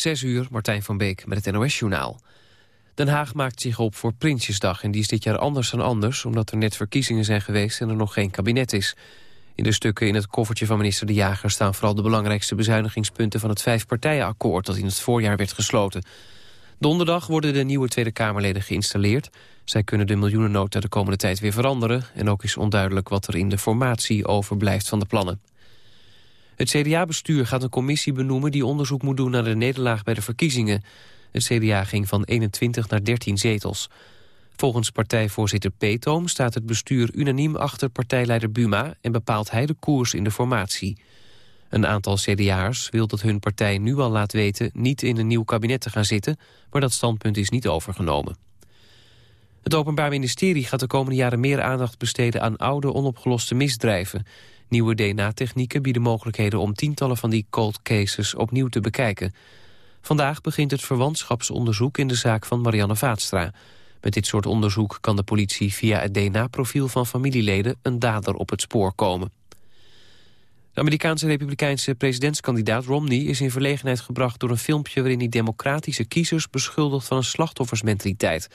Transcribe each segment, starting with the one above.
Zes uur, Martijn van Beek met het NOS-journaal. Den Haag maakt zich op voor Prinsjesdag en die is dit jaar anders dan anders... omdat er net verkiezingen zijn geweest en er nog geen kabinet is. In de stukken in het koffertje van minister De Jager... staan vooral de belangrijkste bezuinigingspunten van het vijfpartijenakkoord... dat in het voorjaar werd gesloten. Donderdag worden de nieuwe Tweede Kamerleden geïnstalleerd. Zij kunnen de miljoenennota de komende tijd weer veranderen... en ook is onduidelijk wat er in de formatie overblijft van de plannen. Het CDA-bestuur gaat een commissie benoemen die onderzoek moet doen naar de nederlaag bij de verkiezingen. Het CDA ging van 21 naar 13 zetels. Volgens partijvoorzitter Peetoom staat het bestuur unaniem achter partijleider Buma en bepaalt hij de koers in de formatie. Een aantal CDA'ers wil dat hun partij nu al laat weten niet in een nieuw kabinet te gaan zitten, maar dat standpunt is niet overgenomen. Het Openbaar Ministerie gaat de komende jaren meer aandacht besteden aan oude onopgeloste misdrijven. Nieuwe DNA-technieken bieden mogelijkheden om tientallen van die cold cases opnieuw te bekijken. Vandaag begint het verwantschapsonderzoek in de zaak van Marianne Vaatstra. Met dit soort onderzoek kan de politie via het DNA-profiel van familieleden een dader op het spoor komen. De Amerikaanse republikeinse presidentskandidaat Romney is in verlegenheid gebracht door een filmpje waarin hij democratische kiezers beschuldigt van een slachtoffersmentaliteit.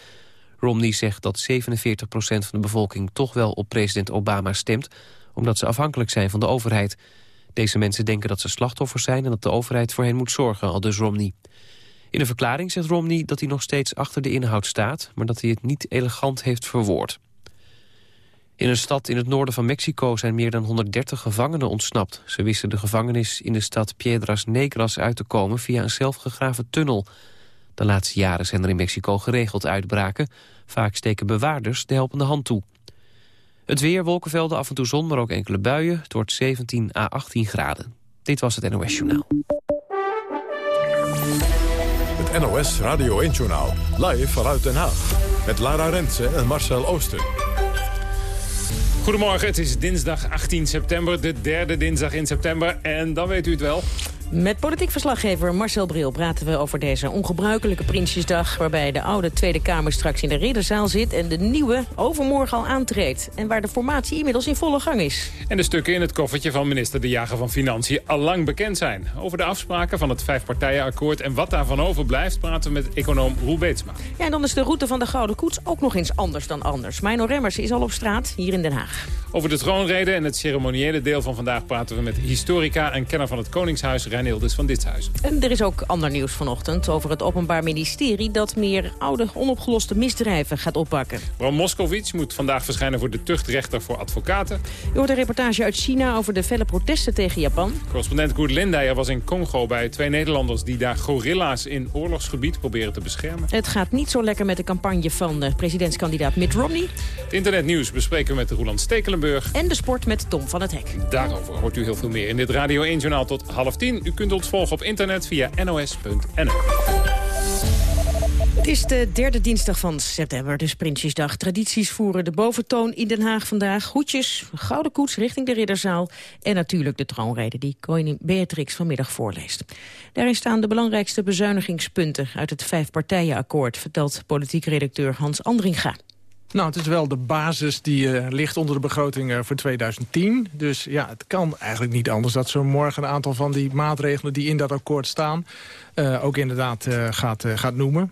Romney zegt dat 47% van de bevolking toch wel op president Obama stemt, omdat ze afhankelijk zijn van de overheid. Deze mensen denken dat ze slachtoffers zijn en dat de overheid voor hen moet zorgen, al dus Romney. In een verklaring zegt Romney dat hij nog steeds achter de inhoud staat... maar dat hij het niet elegant heeft verwoord. In een stad in het noorden van Mexico zijn meer dan 130 gevangenen ontsnapt. Ze wisten de gevangenis in de stad Piedras Negras uit te komen via een zelfgegraven tunnel. De laatste jaren zijn er in Mexico geregeld uitbraken. Vaak steken bewaarders de helpende hand toe. Het weer, wolkenvelden, af en toe zon, maar ook enkele buien. Het wordt 17 à 18 graden. Dit was het NOS Journaal. Het NOS Radio 1 Journaal. Live vanuit Den Haag. Met Lara Rensen en Marcel Ooster. Goedemorgen, het is dinsdag 18 september, de derde dinsdag in september. En dan weet u het wel. Met politiek verslaggever Marcel Bril praten we over deze ongebruikelijke Prinsjesdag... waarbij de oude Tweede Kamer straks in de ridderzaal zit... en de nieuwe overmorgen al aantreedt. En waar de formatie inmiddels in volle gang is. En de stukken in het koffertje van minister De Jager van Financiën al lang bekend zijn. Over de afspraken van het vijfpartijenakkoord en wat daarvan overblijft... praten we met econoom Roel Beetsma. Ja, en dan is de route van de Gouden Koets ook nog eens anders dan anders. Mino Remmers is al op straat hier in Den Haag. Over de troonrede en het ceremoniële deel van vandaag praten we met historica en kenner van het Koningshuis Reinildus van Ditshuizen. En er is ook ander nieuws vanochtend over het Openbaar Ministerie... dat meer oude, onopgeloste misdrijven gaat oppakken. Bram Moskowitz moet vandaag verschijnen voor de tuchtrechter voor advocaten. U hoort een reportage uit China over de felle protesten tegen Japan. Correspondent Koert Lindeyer was in Congo bij twee Nederlanders... die daar gorilla's in oorlogsgebied proberen te beschermen. Het gaat niet zo lekker met de campagne van de presidentskandidaat Mitt Romney. Het internetnieuws bespreken we met Roland Stekelenburg. En de sport met Tom van het Hek. Daarover hoort u heel veel meer in dit Radio 1-journaal tot half tien. U kunt ons volgen op internet via nos.nl. Het is de derde dinsdag van september, dus Prinsjesdag. Tradities voeren de boventoon in Den Haag vandaag. Hoedjes, gouden koets richting de Ridderzaal... en natuurlijk de troonrede die koningin Beatrix vanmiddag voorleest. Daarin staan de belangrijkste bezuinigingspunten... uit het vijfpartijenakkoord, vertelt politiek redacteur Hans Andringa. Nou, het is wel de basis die uh, ligt onder de begroting uh, voor 2010. Dus ja, het kan eigenlijk niet anders dat zo morgen een aantal van die maatregelen die in dat akkoord staan... Uh, ook inderdaad gaat, gaat noemen.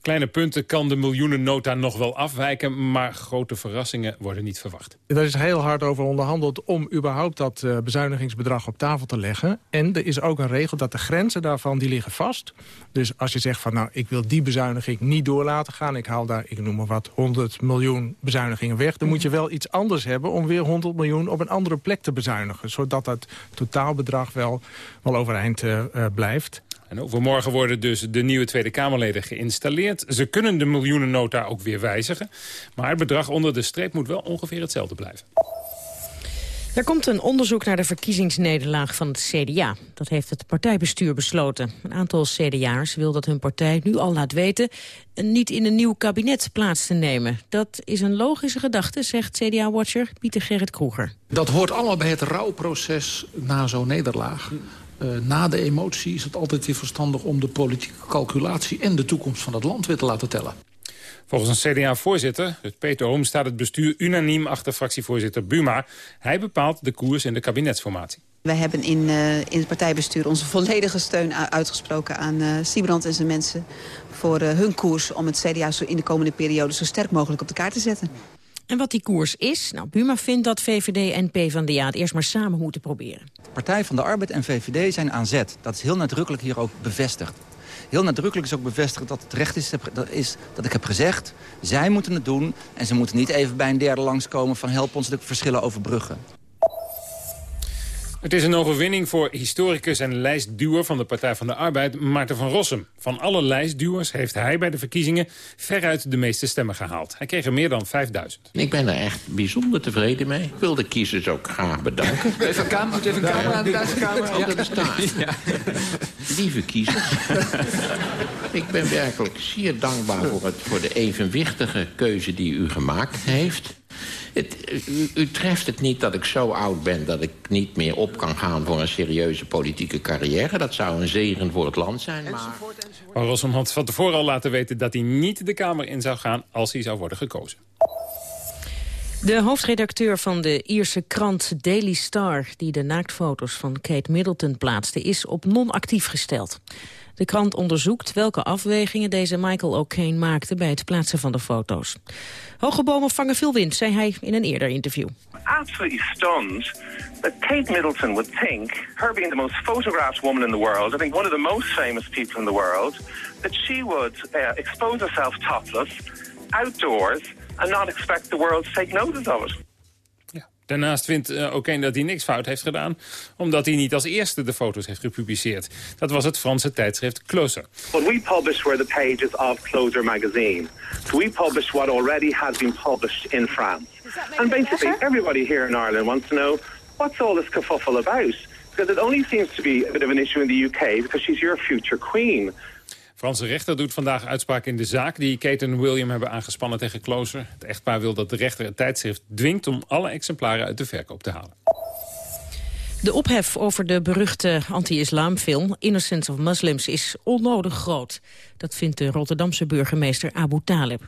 Kleine punten kan de miljoenennota nog wel afwijken... maar grote verrassingen worden niet verwacht. Er is heel hard over onderhandeld om überhaupt dat uh, bezuinigingsbedrag op tafel te leggen. En er is ook een regel dat de grenzen daarvan die liggen vast. Dus als je zegt van nou ik wil die bezuiniging niet door laten gaan... ik haal daar, ik noem maar wat, 100 miljoen bezuinigingen weg... dan moet je wel iets anders hebben om weer 100 miljoen op een andere plek te bezuinigen. Zodat het totaalbedrag wel, wel overeind uh, uh, blijft. En overmorgen worden dus de nieuwe Tweede Kamerleden geïnstalleerd. Ze kunnen de miljoenennota ook weer wijzigen. Maar het bedrag onder de streep moet wel ongeveer hetzelfde blijven. Er komt een onderzoek naar de verkiezingsnederlaag van het CDA. Dat heeft het partijbestuur besloten. Een aantal CDA'ers wil dat hun partij nu al laat weten... niet in een nieuw kabinet plaats te nemen. Dat is een logische gedachte, zegt CDA-watcher Pieter Gerrit Kroeger. Dat hoort allemaal bij het rouwproces na zo'n nederlaag. Uh, na de emotie is het altijd weer verstandig om de politieke calculatie... en de toekomst van het land weer te laten tellen. Volgens een CDA-voorzitter, Peter Oom, staat het bestuur unaniem achter fractievoorzitter Buma. Hij bepaalt de koers in de kabinetsformatie. Wij hebben in, uh, in het partijbestuur onze volledige steun uitgesproken aan uh, Siebrand en zijn mensen... voor uh, hun koers om het CDA zo in de komende periode zo sterk mogelijk op de kaart te zetten. En wat die koers is? Nou, Buma vindt dat VVD en PvdA het eerst maar samen moeten proberen. Partij van de Arbeid en VVD zijn aan zet. Dat is heel nadrukkelijk hier ook bevestigd. Heel nadrukkelijk is ook bevestigd dat het recht is, dat, is dat ik heb gezegd... zij moeten het doen en ze moeten niet even bij een derde langskomen... van help ons de verschillen overbruggen. Het is een overwinning voor historicus en lijstduwer van de Partij van de Arbeid, Maarten van Rossum. Van alle lijstduwers heeft hij bij de verkiezingen veruit de meeste stemmen gehaald. Hij kreeg er meer dan 5000. Ik ben er echt bijzonder tevreden mee. Ik wil de kiezers ook graag bedanken. Even een camera, even een camera aan de. Ja, dat bestaat. Ja. Lieve kiezers, ik ben werkelijk zeer dankbaar voor, het, voor de evenwichtige keuze die u gemaakt heeft. Het, u, u, treft het niet dat ik zo oud ben dat ik niet meer op kan gaan voor een serieuze politieke carrière. Dat zou een zegen voor het land zijn. Maar, maar Rossum had van tevoren al laten weten dat hij niet de Kamer in zou gaan als hij zou worden gekozen. De hoofdredacteur van de Ierse krant Daily Star... die de naaktfoto's van Kate Middleton plaatste, is op non-actief gesteld. De krant onderzoekt welke afwegingen deze Michael O'Kane maakte... bij het plaatsen van de foto's. Hoge bomen vangen veel wind, zei hij in een eerder interview. Absolutely stunned that Kate Middleton would think, her being the most photographed woman in the world, I think one of the most famous people in the world, that she would uh, expose herself topless, outdoors, and not expect the world to take notice of it. Daarnaast vindt uh, O'Kane dat hij niks fout heeft gedaan... omdat hij niet als eerste de foto's heeft gepubliceerd. Dat was het Franse tijdschrift Closer. What we published were the pages of Closer magazine. So we published what already had been published in France. And basically everybody here in Ireland wants to know... what's all this kerfuffle about? Because it only seems to be a bit of an issue in the UK... because she's your future queen... Franse rechter doet vandaag uitspraak in de zaak die Kate en William hebben aangespannen tegen Closer. Het echtpaar wil dat de rechter het tijdschrift dwingt om alle exemplaren uit de verkoop te halen. De ophef over de beruchte anti-islamfilm Innocence of Muslims is onnodig groot. Dat vindt de Rotterdamse burgemeester Abu Talib.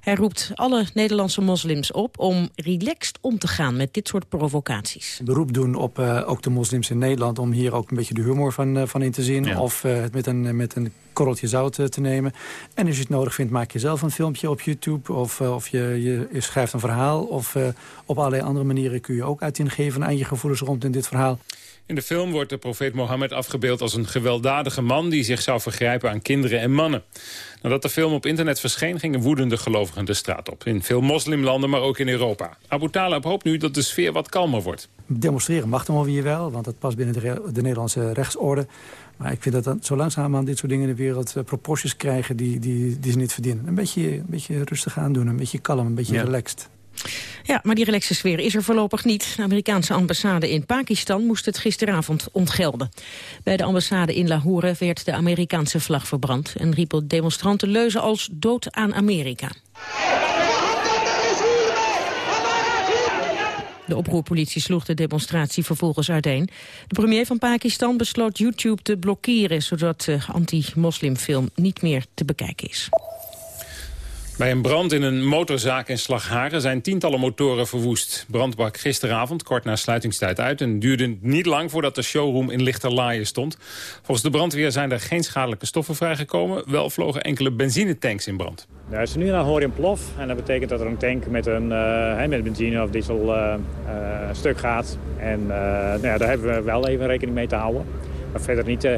Hij roept alle Nederlandse moslims op om relaxed om te gaan met dit soort provocaties. Beroep doen op uh, ook de moslims in Nederland om hier ook een beetje de humor van, uh, van in te zien. Of uh, het met een, met een korreltje zout te nemen. En als je het nodig vindt, maak je zelf een filmpje op YouTube. Of, of je, je, je, schrijft een verhaal. Of op allerlei andere manieren kun je ook uiting geven aan je gevoelens rond in dit verhaal. In de film wordt de profeet Mohammed afgebeeld als een gewelddadige man... die zich zou vergrijpen aan kinderen en mannen. Nadat de film op internet verscheen, gingen woedende gelovigen de straat op. In veel moslimlanden, maar ook in Europa. Abu Talib hoopt nu dat de sfeer wat kalmer wordt. Demonstreren mag dan wel weer wel, want dat past binnen de, de Nederlandse rechtsorde. Maar ik vind dat dan zo langzaam aan dit soort dingen in de wereld uh, proporties krijgen die, die, die ze niet verdienen. Een beetje, een beetje rustig aandoen, een beetje kalm, een beetje relaxed. Ja, maar die relaxe sfeer is er voorlopig niet. De Amerikaanse ambassade in Pakistan moest het gisteravond ontgelden. Bij de ambassade in Lahore werd de Amerikaanse vlag verbrand... en riepen demonstranten leuzen als dood aan Amerika. De oproerpolitie sloeg de demonstratie vervolgens uiteen. De premier van Pakistan besloot YouTube te blokkeren... zodat de anti-moslimfilm niet meer te bekijken is. Bij een brand in een motorzaak in Slagharen zijn tientallen motoren verwoest. Brand brak gisteravond kort na sluitingstijd uit... en duurde niet lang voordat de showroom in Lichterlaaien stond. Volgens de brandweer zijn er geen schadelijke stoffen vrijgekomen. Wel vlogen enkele benzinetanks in brand. Ja, als nu dan hoor een plof en dat betekent dat er een tank met, een, uh, met benzine of diesel uh, uh, stuk gaat. En nou ja, daar hebben we wel even rekening mee te houden. Maar verder niet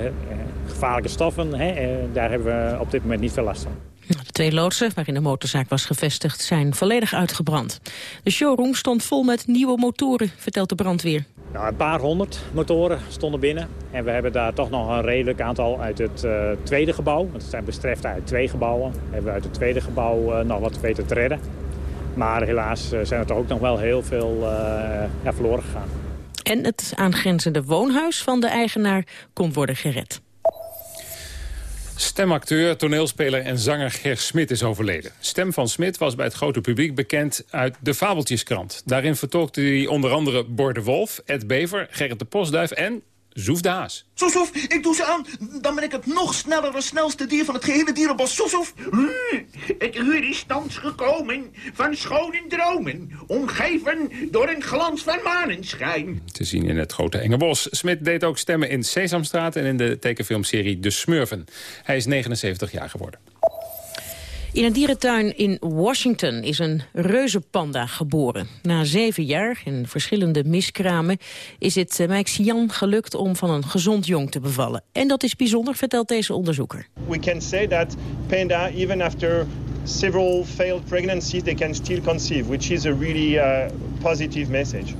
gevaarlijke stoffen, hè, daar hebben we op dit moment niet veel last van. De twee loodsen, waarin de motorzaak was gevestigd, zijn volledig uitgebrand. De showroom stond vol met nieuwe motoren, vertelt de brandweer. Nou, een paar honderd motoren stonden binnen. En we hebben daar toch nog een redelijk aantal uit het uh, tweede gebouw. Want het zijn bestreft uit twee gebouwen. Hebben we uit het tweede gebouw uh, nog wat weten te redden. Maar helaas uh, zijn er toch ook nog wel heel veel ja, verloren gegaan. En het aangrenzende woonhuis van de eigenaar kon worden gered. Stemacteur, toneelspeler en zanger Ger Smit is overleden. Stem van Smit was bij het grote publiek bekend uit de Fabeltjeskrant. Daarin vertolkte hij onder andere Bor de Wolf, Ed Bever, Gerrit de Postduif en Zoef de Haas. Soesoef, ik doe ze aan. Dan ben ik het nog snellere, snelste dier van het gehele dierenbos. Soesoef. Het uur is thans gekomen van schone dromen, omgeven door een glans van manenschijn. Te zien in het Grote Enge Bos. Smit deed ook stemmen in Sesamstraat en in de tekenfilmserie De Smurfen. Hij is 79 jaar geworden. In een dierentuin in Washington is een reuzenpanda geboren. Na zeven jaar en verschillende miskramen is het uh, Xian gelukt om van een gezond jong te bevallen. En dat is bijzonder, vertelt deze onderzoeker. We can say that panda, even after several failed pregnancies, they can still conceive, which is a really uh, positive message.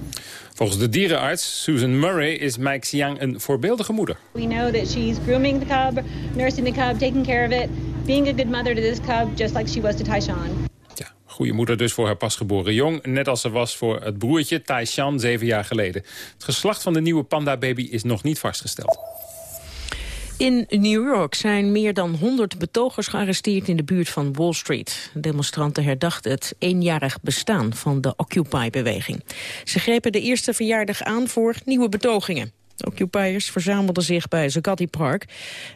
Volgens de dierenarts Susan Murray is Mike Xiang een voorbeeldige moeder. We know that she's grooming the cub, nursing the cub, taking care of it, being a good mother to this cub, just like she was to Taishan. Ja, goede moeder dus voor haar pasgeboren jong, net als ze was voor het broertje Taishan zeven jaar geleden. Het geslacht van de nieuwe panda-baby is nog niet vastgesteld. In New York zijn meer dan 100 betogers gearresteerd in de buurt van Wall Street. Demonstranten herdachten het eenjarig bestaan van de Occupy-beweging. Ze grepen de eerste verjaardag aan voor nieuwe betogingen. De Occupiers verzamelden zich bij Zuccotti Park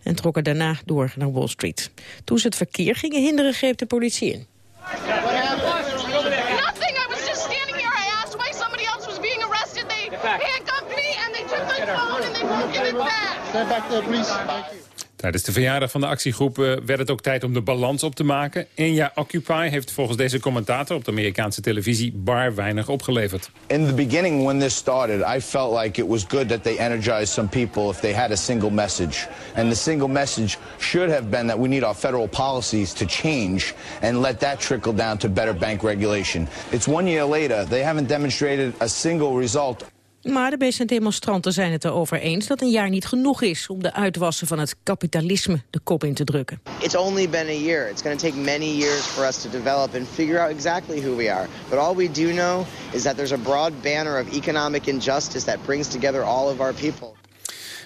en trokken daarna door naar Wall Street. Toen ze het verkeer gingen hinderen, greep de politie in. Nothing. I was just standing here. I asked why somebody else was being arrested. They handcuffed me and they took my phone and they won't give it back. Stand back there, please. Thank you. Tijdens de verjaardag van de actiegroep uh, werd het ook tijd om de balans op te maken. Jaar Occupy heeft volgens deze commentator op de Amerikaanse televisie bar weinig opgeleverd. In the beginning when this started, I felt like it was good that they energized some people if they had a single message. And the single message should have been that we need our federal policies to change and let that trickle down to better bank regulation. It's one year later, they haven't demonstrated a single result maar de meeste demonstranten zijn het erover eens dat een jaar niet genoeg is om de uitwassen van het kapitalisme de kop in te drukken. It's only been a year. It's going to take many years for us to develop and figure out exactly who we are. But all we do know is that there's a broad banner of economic injustice that brings together all of our people.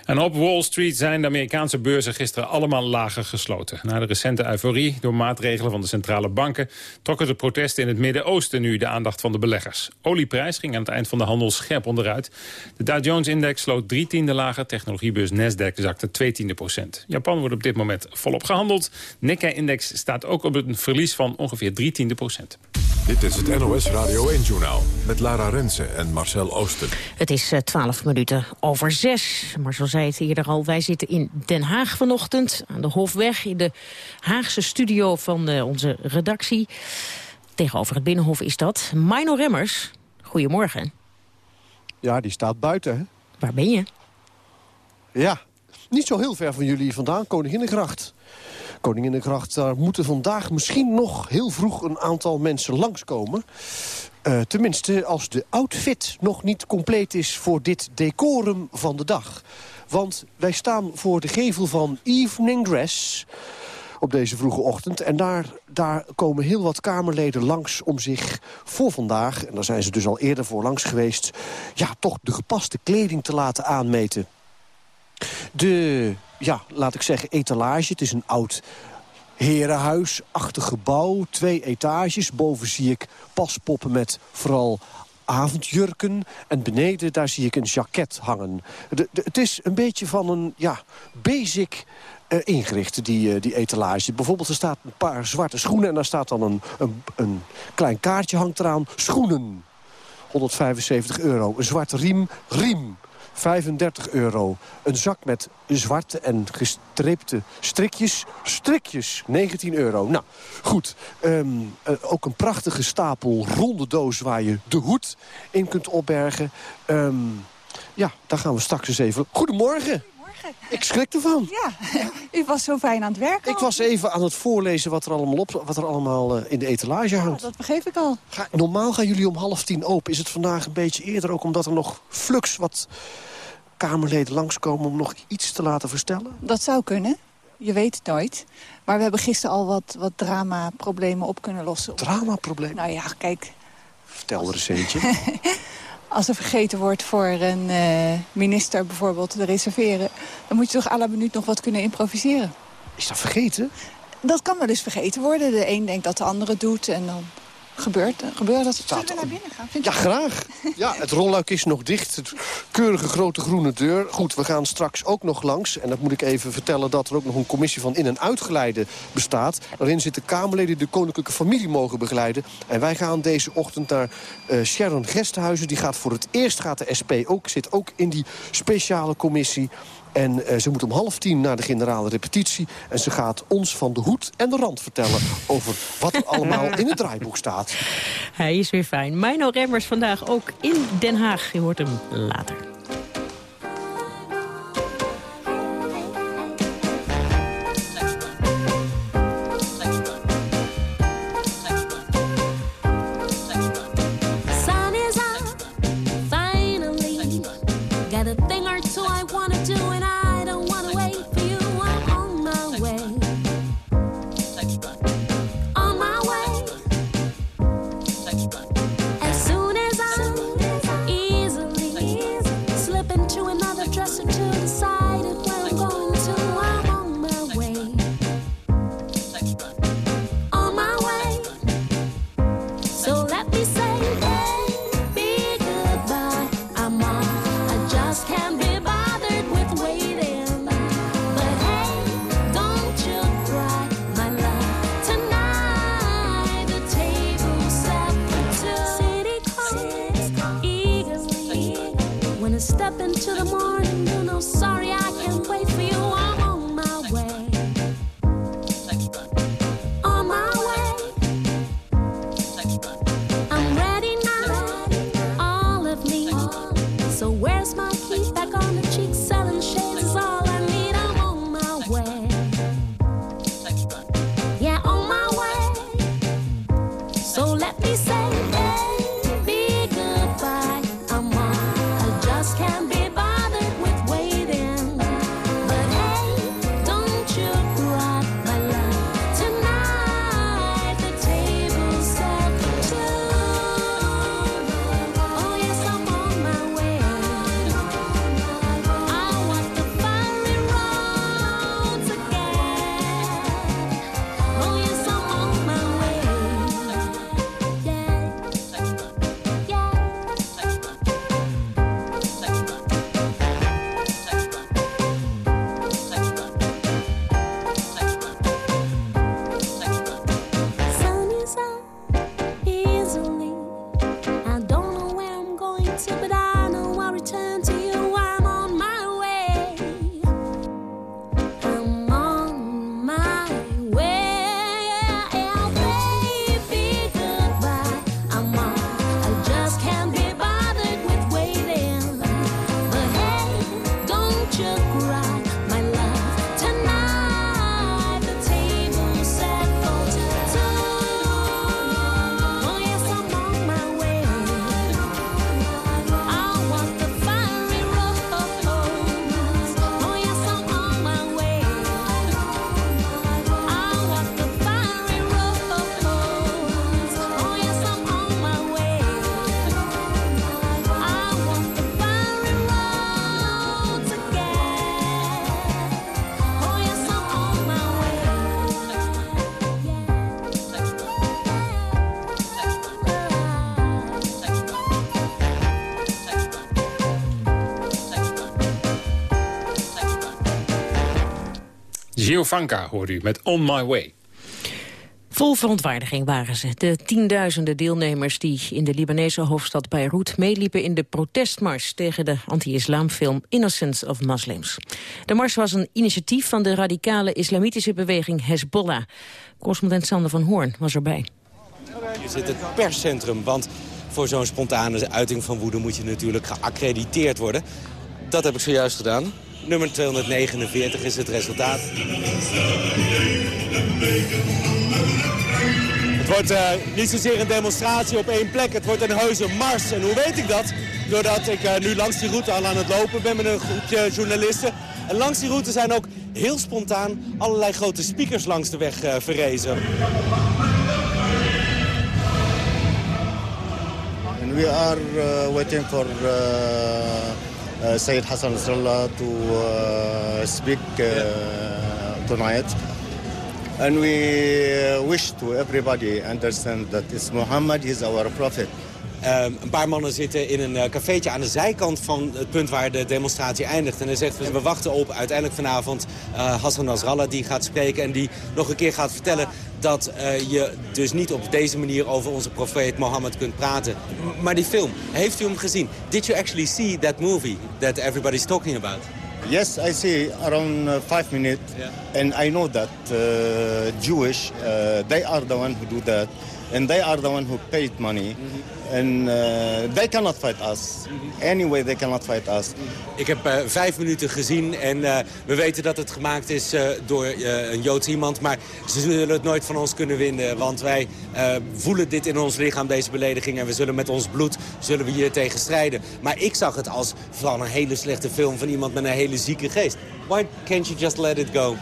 En op Wall Street zijn de Amerikaanse beurzen gisteren allemaal lager gesloten. Na de recente euforie door maatregelen van de centrale banken... trokken de protesten in het Midden-Oosten nu de aandacht van de beleggers. Olieprijs ging aan het eind van de handel scherp onderuit. De Dow Jones-index sloot drie tiende lager. Technologiebeurs Nasdaq zakte twee tiende procent. Japan wordt op dit moment volop gehandeld. Nikkei-index staat ook op een verlies van ongeveer drie tiende procent. Dit is het NOS Radio 1-journaal met Lara Rensen en Marcel Oosten. Het is twaalf minuten over zes. Maar zo zei het eerder al, wij zitten in Den Haag vanochtend... aan de Hofweg, in de Haagse studio van uh, onze redactie. Tegenover het Binnenhof is dat. Mino Remmers, goedemorgen. Ja, die staat buiten, hè? Waar ben je? Ja, niet zo heel ver van jullie vandaan, Koninginnegracht. Koninginnegracht, daar moeten vandaag misschien nog heel vroeg een aantal mensen langskomen. Uh, tenminste, als de outfit nog niet compleet is voor dit decorum van de dag. Want wij staan voor de gevel van Evening Dress op deze vroege ochtend. En daar, daar komen heel wat Kamerleden langs om zich voor vandaag... en daar zijn ze dus al eerder voor langs geweest... ja, toch de gepaste kleding te laten aanmeten. De, ja, laat ik zeggen, etalage. Het is een oud herenhuisachtig gebouw. Twee etages. Boven zie ik paspoppen met vooral avondjurken. En beneden, daar zie ik een jacket hangen. Het is een beetje van een ja, basic uh, ingericht, die, uh, die etalage. Bijvoorbeeld, er staat een paar zwarte schoenen... en daar staat dan een, een, een klein kaartje hangt eraan. Schoenen. 175 euro. Een zwarte riem. Riem. 35 euro. Een zak met zwarte en gestreepte strikjes. Strikjes, 19 euro. Nou, goed. Um, uh, ook een prachtige stapel ronde doos waar je de hoed in kunt opbergen. Um, ja, daar gaan we straks eens even... Goedemorgen. Ik schrik ervan. Ja, u was zo fijn aan het werken. Ik was even aan het voorlezen wat er allemaal, op, wat er allemaal uh, in de etalage hangt. Ja, dat begreep ik al. Ga, normaal gaan jullie om half tien open. Is het vandaag een beetje eerder ook omdat er nog flux wat Kamerleden langskomen om nog iets te laten verstellen? Dat zou kunnen. Je weet het nooit. Maar we hebben gisteren al wat, wat drama-problemen op kunnen lossen. Drama-problemen? Nou ja, kijk... Vertel er eens eentje. Als er vergeten wordt voor een uh, minister bijvoorbeeld te reserveren... dan moet je toch à la minuut nog wat kunnen improviseren. Is dat vergeten? Dat kan wel eens vergeten worden. De een denkt dat de andere doet en dan Gebeurt, gebeurt dat? Zullen we naar binnen gaan? Vind Ja, graag. Ja, het rolluik is nog dicht. Het keurige grote groene deur. Goed, we gaan straks ook nog langs. En dat moet ik even vertellen dat er ook nog een commissie van in- en uitgeleide bestaat. Waarin zitten Kamerleden die de koninklijke familie mogen begeleiden. En wij gaan deze ochtend naar eh, Sharon Gesthuizen. Die gaat voor het eerst, gaat de SP ook, zit ook in die speciale commissie. En eh, ze moet om half tien naar de generale repetitie. En ze gaat ons van de hoed en de rand vertellen... over wat er allemaal in het draaiboek staat. Hij is weer fijn. Mino Remmers vandaag ook in Den Haag. Je hoort hem later. Giovanka hoort u met On My Way. Vol verontwaardiging waren ze. De tienduizenden deelnemers die in de Libanese hoofdstad Beirut meeliepen in de protestmars tegen de anti-islamfilm Innocence of Muslims. De mars was een initiatief van de radicale islamitische beweging Hezbollah. Correspondent Sander van Hoorn was erbij. Je zit het perscentrum, want voor zo'n spontane uiting van woede moet je natuurlijk geaccrediteerd worden. Dat heb ik zojuist gedaan. Nummer 249 is het resultaat. Het wordt eh, niet zozeer een demonstratie op één plek, het wordt een heuse mars. En hoe weet ik dat? Doordat ik eh, nu langs die route al aan het lopen ben met een groepje journalisten. En langs die route zijn ook heel spontaan allerlei grote speakers langs de weg eh, verrezen. And we are waiting for Sayyid Hassan Nasrallah to uh, speak uh, tonight. And we uh, wish to everybody understand that it's Muhammad is our prophet. Ehm, een paar mannen zitten in een uh, cafeetje aan de zijkant van het punt waar de demonstratie eindigt. En hij zegt, we wachten op uiteindelijk vanavond uh, Hassan Nasrallah die gaat spreken... en die nog een keer gaat vertellen dat uh, je dus niet op deze manier over onze profeet Mohammed kunt praten. M maar die film, heeft u hem gezien? Did you actually see that movie that everybody's talking about? Yes, I see around uh, five minutes, yeah. and I know that uh, Jewish, uh, they are the one who do that, and they are the one who paid money. Mm -hmm. And uh, they cannot fight us. Anyway, they cannot fight us. Ik heb uh, vijf minuten gezien en uh, we weten dat het gemaakt is door een Joods iemand. Maar ze zullen het nooit van ons kunnen winnen. Want wij voelen dit in ons lichaam, deze belediging. En we zullen met ons bloed zullen we hier tegen strijden. Maar ik zag het als van een hele slechte film van iemand met een hele zieke geest. Why can't you just let it go?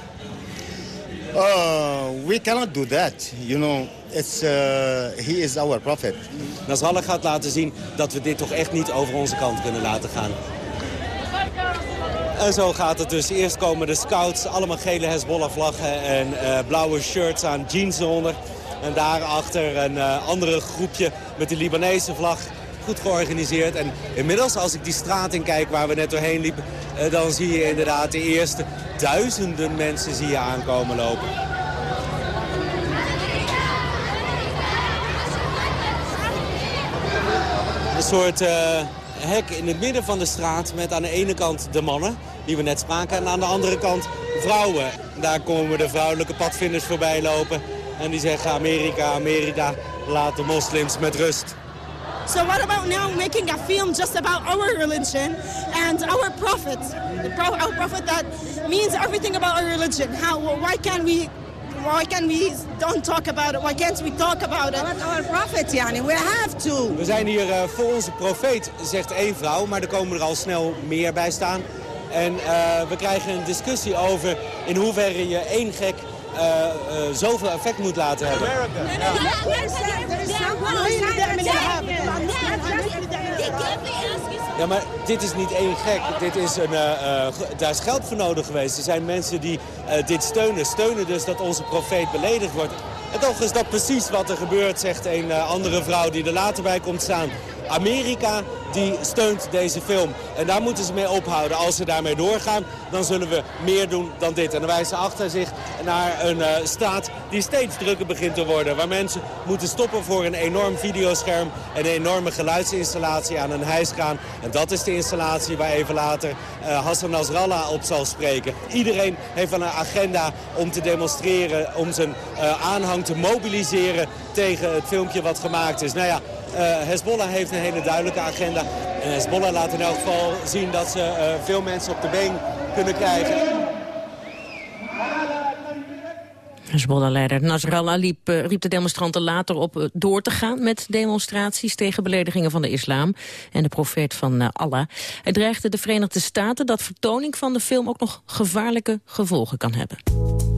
Uh, we cannot do that, you know. It's, he is our prophet. Nasrallah gaat laten zien dat we dit toch echt niet over onze kant kunnen laten gaan. En zo gaat het dus. Eerst komen de scouts, allemaal gele Hezbollah-vlaggen en uh, blauwe shirts aan, jeans eronder. En daarachter een uh, andere groepje met de Libanese vlag. Goed georganiseerd. En inmiddels, als ik die straat in kijk waar we net doorheen liepen... Dan zie je inderdaad de eerste duizenden mensen zie je aankomen lopen. Soort uh, hek in het midden van de straat met aan de ene kant de mannen, die we net spraken, en aan de andere kant vrouwen. Daar komen de vrouwelijke padvinders voorbij lopen en die zeggen Amerika, Amerika, laat de moslims met rust. So what about now making a film just about our religion and our prophet? Pro our prophet that means everything about our religion. How, why can't we why can we don't talk about it? Why can't we talk about it? About our prophet, yani. We have to. We zijn hier uh, voor onze profeet, zegt één vrouw, maar er komen er al snel meer bij staan. En uh, we krijgen een discussie over in hoeverre je één gek uh, uh, zoveel effect moet laten hebben. Ja, maar dit is niet één gek. Dit is een, uh, daar is geld voor nodig geweest. Er zijn mensen die dit steunen. Steunen dus dat onze profeet beledigd wordt. En toch is dat precies wat er gebeurt, zegt een andere vrouw die er later bij komt staan. Amerika die steunt deze film. En daar moeten ze mee ophouden. Als ze daarmee doorgaan, dan zullen we meer doen dan dit. En dan wijzen ze achter zich naar een uh, staat die steeds drukker begint te worden. Waar mensen moeten stoppen voor een enorm videoscherm... en een enorme geluidsinstallatie aan een hijskraan. En dat is de installatie waar even later uh, Hassan Nasrallah op zal spreken. Iedereen heeft een agenda om te demonstreren... om zijn uh, aanhang te mobiliseren tegen het filmpje wat gemaakt is. Nou ja, Hezbollah heeft een hele duidelijke agenda. En Hezbollah laat in elk geval zien dat ze uh, veel mensen op de been kunnen krijgen. Hezbollah-leider Nasrallah uh, riep de demonstranten later op door te gaan met demonstraties tegen beledigingen van de islam en de profeet van Allah. Hij dreigde de Verenigde Staten dat vertoning van de film ook nog gevaarlijke gevolgen kan hebben.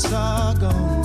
zag all.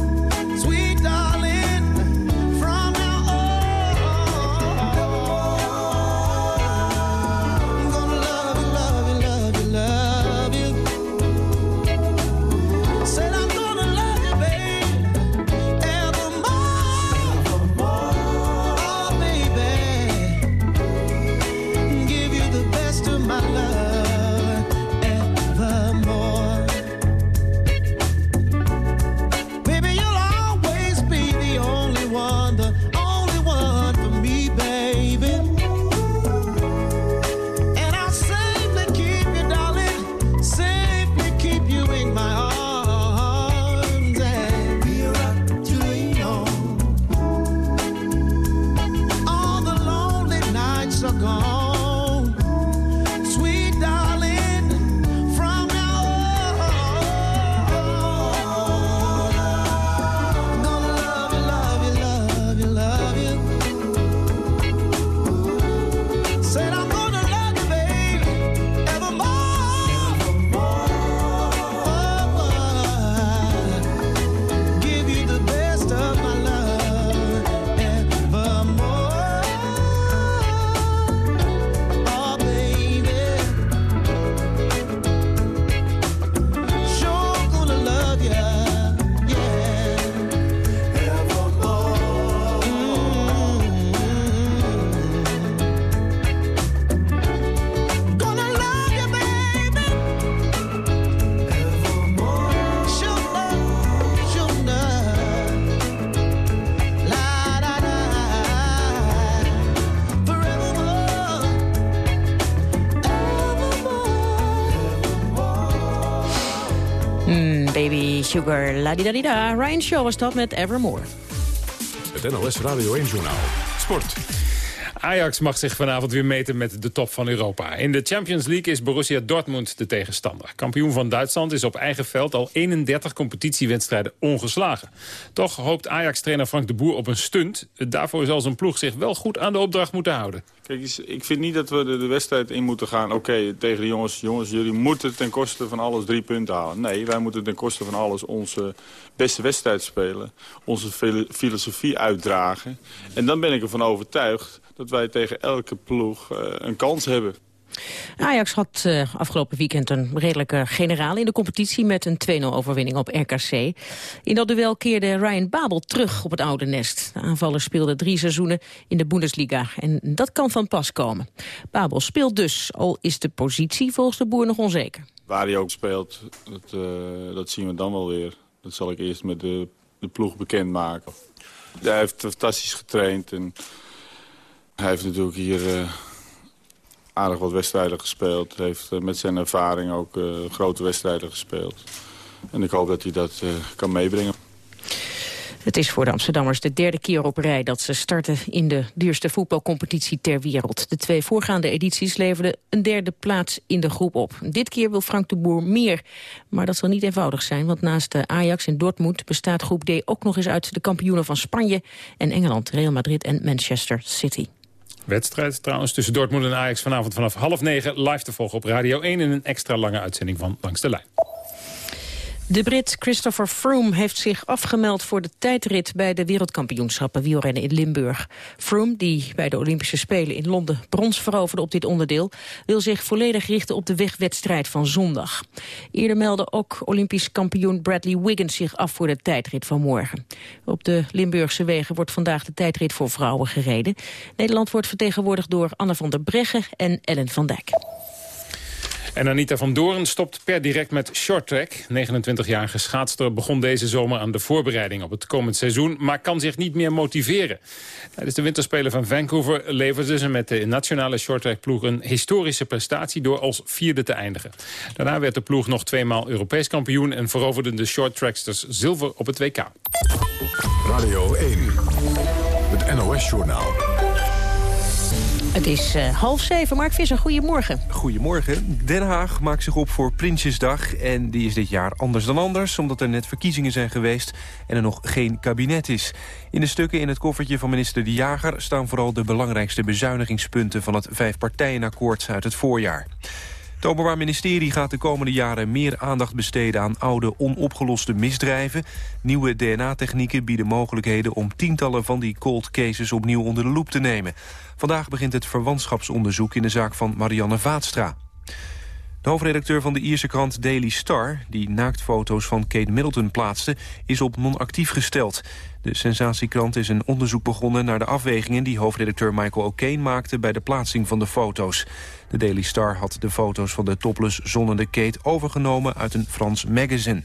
Baby Sugar, la di da di da. Ryan Shaw was dat met Evermore. Het NOS Radio 1 Journaal. Sport. Ajax mag zich vanavond weer meten met de top van Europa. In de Champions League is Borussia Dortmund de tegenstander. Kampioen van Duitsland is op eigen veld al 31 competitiewedstrijden ongeslagen. Toch hoopt Ajax-trainer Frank de Boer op een stunt. Daarvoor zal zijn ploeg zich wel goed aan de opdracht moeten houden. Kijk, ik vind niet dat we de, wedstrijd in moeten gaan. Oké, tegen de jongens, jongens, jullie moeten ten koste van alles drie punten halen. Nee, wij moeten ten koste van alles onze beste wedstrijd spelen. Onze filosofie uitdragen. En dan ben ik ervan overtuigd dat wij tegen elke ploeg uh, een kans hebben. Ajax had uh, afgelopen weekend een redelijke generaal in de competitie... met een 2-0 overwinning op RKC. In dat duel keerde Ryan Babel terug op het oude nest. De aanvaller speelde drie seizoenen in de Bundesliga. En dat kan van pas komen. Babel speelt dus, al is de positie volgens de boer nog onzeker. Waar hij ook speelt, dat, uh, dat zien we dan wel weer. Dat zal ik eerst met de, de ploeg bekendmaken. Hij heeft fantastisch getraind en hij heeft natuurlijk hier uh, aardig wat wedstrijden gespeeld. Hij heeft uh, met zijn ervaring ook uh, grote wedstrijden gespeeld. En ik hoop dat hij dat kan meebrengen. Het is voor de Amsterdammers de derde keer op rij dat ze starten in de duurste voetbalcompetitie ter wereld. De twee voorgaande edities leverden een derde plaats in de groep op. Dit keer wil Frank de Boer meer, maar dat zal niet eenvoudig zijn, want naast Ajax en Dortmund bestaat groep D ook nog eens uit de kampioenen van Spanje en Engeland, Real Madrid en Manchester City. Wedstrijd trouwens tussen Dortmund en Ajax vanavond vanaf half negen live te volgen op Radio 1 in een extra lange uitzending van Langs de Lijn. De Brit Christopher Froome heeft zich afgemeld voor de tijdrit bij de wereldkampioenschappen wielrennen in Limburg. Froome, die bij de Olympische Spelen in Londen brons veroverde op dit onderdeel, wil zich volledig richten op de wegwedstrijd van zondag. Eerder meldde ook Olympisch kampioen Bradley Wiggins zich af voor de tijdrit van morgen. Op de Limburgse wegen wordt vandaag de tijdrit voor vrouwen gereden. Nederland wordt vertegenwoordigd door Anne van der Breggen en Ellen van Dijk. En Anita van Doorn stopt per direct met shorttrack. 29-jarige schaatster begon deze zomer aan de voorbereiding op het komend seizoen... maar kan zich niet meer motiveren. Tijdens de winterspelen van Vancouver leverde ze met de nationale shorttrackploeg... een historische prestatie door als vierde te eindigen. Daarna werd de ploeg nog tweemaal Europees kampioen... en veroverden de shorttracksters zilver op het WK. Radio 1, het NOS-journaal. Het is uh, half zeven. Mark Visser, goedemorgen. Goedemorgen. Den Haag maakt zich op voor Prinsjesdag. En die is dit jaar anders dan anders, omdat er net verkiezingen zijn geweest... en er nog geen kabinet is. In de stukken in het koffertje van minister De Jager... staan vooral de belangrijkste bezuinigingspunten... van het vijfpartijenakkoord uit het voorjaar. Het Openbaar Ministerie gaat de komende jaren meer aandacht besteden aan oude onopgeloste misdrijven. Nieuwe DNA-technieken bieden mogelijkheden om tientallen van die cold cases opnieuw onder de loep te nemen. Vandaag begint het verwantschapsonderzoek in de zaak van Marianne Vaatstra. De hoofdredacteur van de Ierse krant Daily Star... die naaktfoto's van Kate Middleton plaatste, is op non-actief gesteld. De sensatiekrant is een onderzoek begonnen naar de afwegingen... die hoofdredacteur Michael O'Kane maakte bij de plaatsing van de foto's. De Daily Star had de foto's van de topless zonnende Kate overgenomen uit een Frans magazine.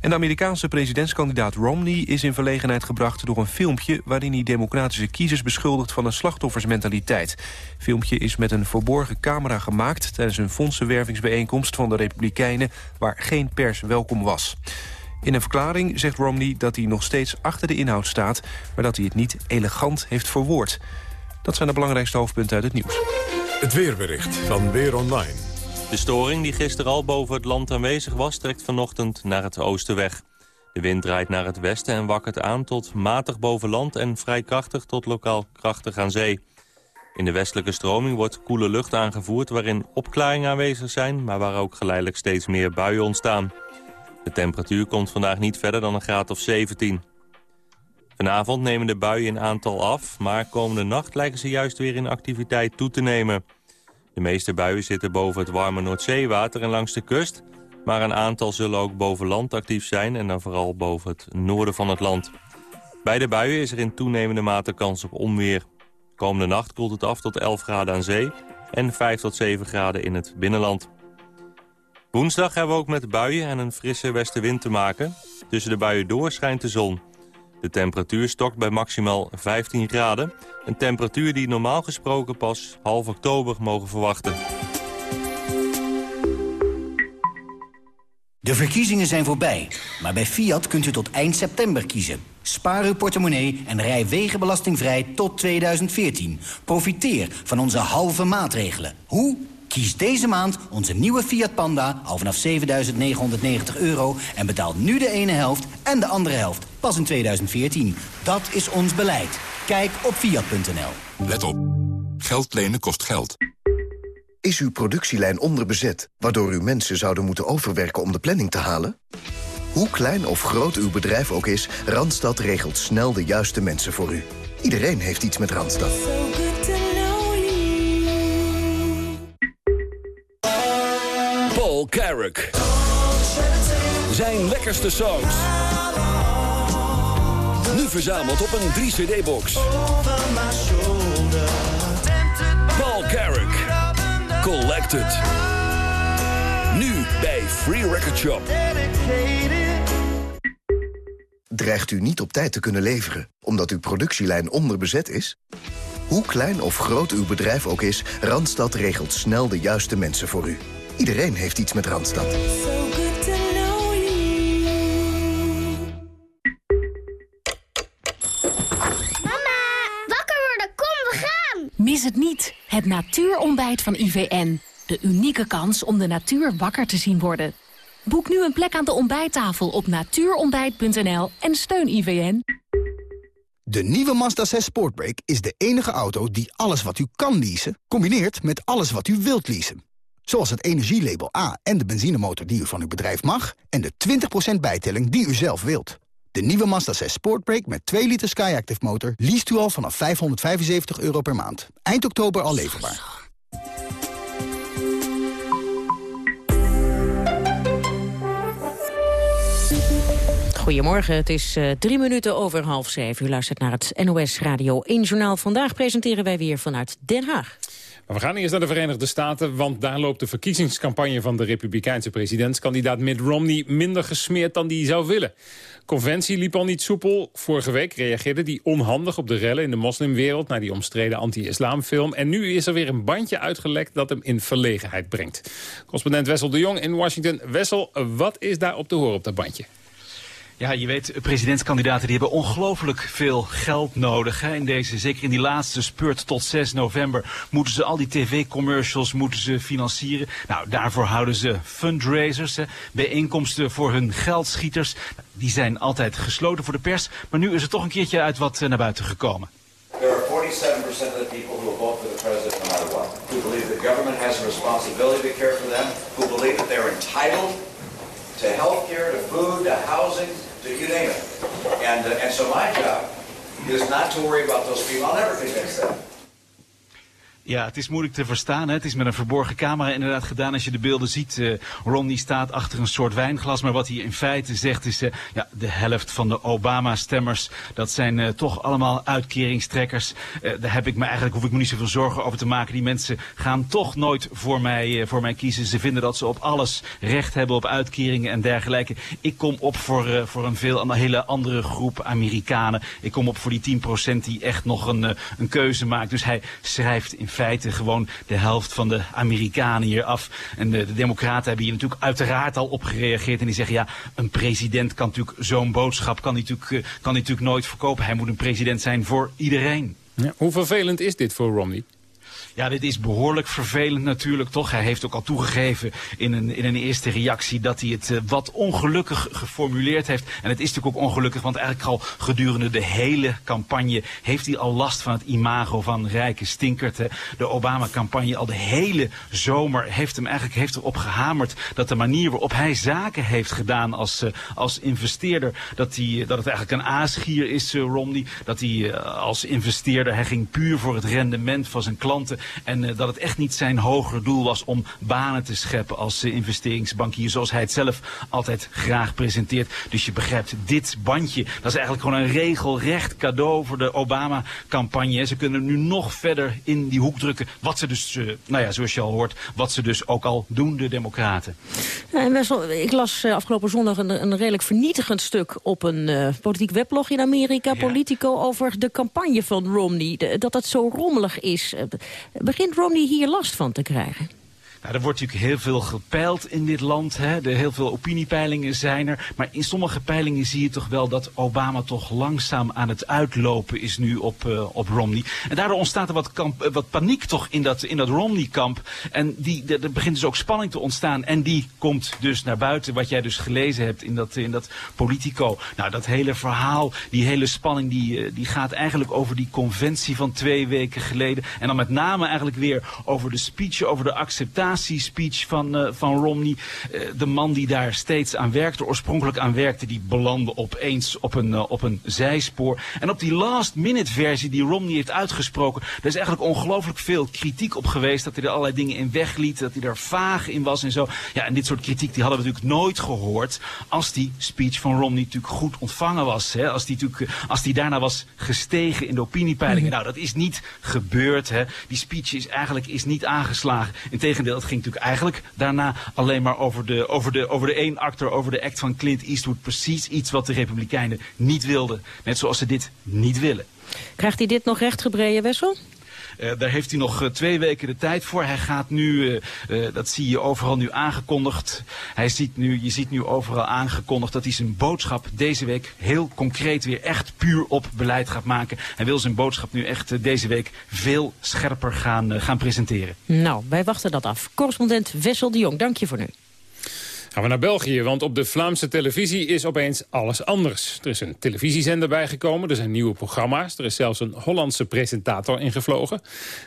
En de Amerikaanse presidentskandidaat Romney is in verlegenheid gebracht door een filmpje waarin hij democratische kiezers beschuldigt van een slachtoffersmentaliteit. Filmpje is met een verborgen camera gemaakt tijdens een fondsenwervingsbijeenkomst van de Republikeinen waar geen pers welkom was. In een verklaring zegt Romney dat hij nog steeds achter de inhoud staat, maar dat hij het niet elegant heeft verwoord. Dat zijn de belangrijkste hoofdpunten uit het nieuws. Het weerbericht van Weer Online. De storing die gisteren al boven het land aanwezig was... trekt vanochtend naar het oosten weg. De wind draait naar het westen en wakkert aan tot matig boven land... en vrij krachtig tot lokaal krachtig aan zee. In de westelijke stroming wordt koele lucht aangevoerd... waarin opklaringen aanwezig zijn... maar waar ook geleidelijk steeds meer buien ontstaan. De temperatuur komt vandaag niet verder dan een graad of 17. Vanavond nemen de buien in aantal af... maar komende nacht lijken ze juist weer in activiteit toe te nemen... De meeste buien zitten boven het warme Noordzeewater en langs de kust... maar een aantal zullen ook boven land actief zijn... en dan vooral boven het noorden van het land. Bij de buien is er in toenemende mate kans op onweer. Komende nacht koelt het af tot 11 graden aan zee... en 5 tot 7 graden in het binnenland. Woensdag hebben we ook met buien en een frisse westenwind te maken. Tussen de buien door schijnt de zon. De temperatuur stokt bij maximaal 15 graden. Een temperatuur die normaal gesproken pas half oktober mogen verwachten. De verkiezingen zijn voorbij, maar bij Fiat kunt u tot eind september kiezen. Spaar uw portemonnee en rij wegenbelastingvrij tot 2014. Profiteer van onze halve maatregelen. Hoe? Kies deze maand onze nieuwe Fiat Panda al vanaf 7.990 euro... en betaal nu de ene helft en de andere helft, pas in 2014. Dat is ons beleid. Kijk op Fiat.nl. Let op. Geld lenen kost geld. Is uw productielijn onderbezet, waardoor uw mensen zouden moeten overwerken om de planning te halen? Hoe klein of groot uw bedrijf ook is, Randstad regelt snel de juiste mensen voor u. Iedereen heeft iets met Randstad. Carrick. Zijn lekkerste songs. Nu verzameld op een 3-cd-box. Paul Carrick. Collected. Nu bij Free Record Shop. Dreigt u niet op tijd te kunnen leveren, omdat uw productielijn onderbezet is? Hoe klein of groot uw bedrijf ook is, Randstad regelt snel de juiste mensen voor u. Iedereen heeft iets met Randstad. Mama, wakker worden, kom, we gaan! Mis het niet, het natuurontbijt van IVN. De unieke kans om de natuur wakker te zien worden. Boek nu een plek aan de ontbijttafel op natuurontbijt.nl en steun IVN. De nieuwe Mazda 6 Sportbrake is de enige auto die alles wat u kan leasen... combineert met alles wat u wilt leasen. Zoals het energielabel A en de benzinemotor die u van uw bedrijf mag... en de 20% bijtelling die u zelf wilt. De nieuwe Mazda 6 Sportbrake met 2 liter Skyactiv motor... leest u al vanaf 575 euro per maand. Eind oktober al leverbaar. Goedemorgen, het is uh, drie minuten over half zeven. U luistert naar het NOS Radio 1 Journaal. Vandaag presenteren wij weer vanuit Den Haag. Maar we gaan eerst naar de Verenigde Staten, want daar loopt de verkiezingscampagne van de republikeinse presidentskandidaat Mitt Romney minder gesmeerd dan die zou willen. Conventie liep al niet soepel. Vorige week reageerde hij onhandig op de rellen in de moslimwereld naar die omstreden anti-islamfilm. En nu is er weer een bandje uitgelekt dat hem in verlegenheid brengt. Correspondent Wessel de Jong in Washington. Wessel, wat is daar op te horen op dat bandje? Ja, je weet, presidentskandidaten die hebben ongelooflijk veel geld nodig. Hè. In deze, zeker in die laatste spurt tot 6 november moeten ze al die tv-commercials moeten financieren. Nou, daarvoor houden ze fundraisers, bijeenkomsten voor hun geldschieters. Die zijn altijd gesloten voor de pers, maar nu is er toch een keertje uit wat naar buiten gekomen. There are 47% of the people who vote for the president no matter what, who believe the government has a responsibility to care for them, who believe that they're entitled to health care, to food, to housing, you name it. And, uh, and so my job is not to worry about those people. I'll never convince them. Ja, het is moeilijk te verstaan. Hè? Het is met een verborgen camera inderdaad gedaan. Als je de beelden ziet, uh, Romney staat achter een soort wijnglas. Maar wat hij in feite zegt is, uh, ja, de helft van de Obama-stemmers, dat zijn uh, toch allemaal uitkeringstrekkers. daar heb ik me eigenlijk, hoef ik me niet zoveel zorgen over te maken. Die mensen gaan toch nooit voor mij, voor mij kiezen. Ze vinden dat ze op alles recht hebben, op uitkeringen en dergelijke. Ik kom op voor, voor een veel een hele andere groep Amerikanen. Ik kom op voor die 10% die echt nog een, een keuze maakt. Dus hij schrijft in feite gewoon de helft van de Amerikanen hier af. En de, de democraten hebben hier natuurlijk uiteraard al op gereageerd. En die zeggen, ja, een president kan natuurlijk zo'n boodschap kan natuurlijk, uh, kan natuurlijk nooit verkopen. Hij moet een president zijn voor iedereen. Ja, hoe vervelend is dit voor Romney? Ja, dit is behoorlijk vervelend natuurlijk, toch? Hij heeft ook al toegegeven in een, in een eerste reactie dat hij het uh, wat ongelukkig geformuleerd heeft. En het is natuurlijk ook ongelukkig, want eigenlijk al gedurende de hele campagne heeft hij al last van het imago van rijke stinkert. De Obama-campagne al de hele zomer heeft hem eigenlijk heeft erop gehamerd dat de manier waarop hij zaken heeft gedaan als, uh, als investeerder, dat, hij, dat het eigenlijk een aasgier is, Romney. Dat hij als investeerder, hij ging puur voor het rendement van zijn klanten. En uh, dat het echt niet zijn hoger doel was om banen te scheppen als uh, investeringsbankier. Zoals hij het zelf altijd graag presenteert. Dus je begrijpt, dit bandje, dat is eigenlijk gewoon een regelrecht cadeau voor de Obama-campagne. Ze kunnen nu nog verder in die hoek drukken. Wat ze dus, uh, nou ja, zoals je al hoort, wat ze dus ook al doen, de democraten. Ja, en Wessel, ik las afgelopen zondag een, een redelijk vernietigend stuk op een politiek weblog in Amerika. Ja. Politico over de campagne van Romney. De, dat het zo rommelig is. Begint Romney hier last van te krijgen? Nou, er wordt natuurlijk heel veel gepeild in dit land. Hè. Er heel veel opiniepeilingen zijn er. Maar in sommige peilingen zie je toch wel dat Obama toch langzaam aan het uitlopen is nu op, uh, op Romney. En daardoor ontstaat er wat, kamp, uh, wat paniek toch in dat, in dat Romney-kamp. En die, er begint dus ook spanning te ontstaan. En die komt dus naar buiten, wat jij dus gelezen hebt in dat, in dat Politico. Nou, dat hele verhaal, die hele spanning, die, uh, die gaat eigenlijk over die conventie van twee weken geleden. En dan met name eigenlijk weer over de speech, over de acceptatiespeech van, uh, van Romney. Uh, de man die daar steeds aan werkte, oorspronkelijk aan werkte, die belandde opeens op een, uh, op een zijspoor. En op die last minute versie die Romney heeft uitgesproken, daar is eigenlijk ongelooflijk veel kritiek op geweest. Dat hij er allerlei dingen in wegliet, dat hij er vaag in was en zo. Ja, en dit soort kritiek die hadden we natuurlijk nooit gehoord als die speech van Romney natuurlijk goed ontvangen was. Hè? Als, die natuurlijk, als die daarna was gestegen in de opiniepeilingen. Mm -hmm. Nou, dat is niet gebeurd. Hè? Die speech is eigenlijk is niet aangeslagen. Integendeel, het ging natuurlijk eigenlijk daarna alleen maar over de, over de, over de één actor, over de act van Clint Eastwood. Precies iets wat de Republikeinen niet wilden. Net zoals ze dit niet willen. Krijgt hij dit nog rechtgebreien, Wessel? Uh, daar heeft hij nog uh, twee weken de tijd voor. Hij gaat nu, uh, dat zie je overal nu aangekondigd. Hij ziet nu, je ziet nu overal aangekondigd dat hij zijn boodschap deze week heel concreet weer echt puur op beleid gaat maken. Hij wil zijn boodschap nu echt deze week veel scherper gaan, gaan presenteren. Nou, wij wachten dat af. Correspondent Wessel de Jong, dank je voor nu. Gaan we naar België, want op de Vlaamse televisie is opeens alles anders. Er is een televisiezender bijgekomen, er zijn nieuwe programma's... er is zelfs een Hollandse presentator ingevlogen.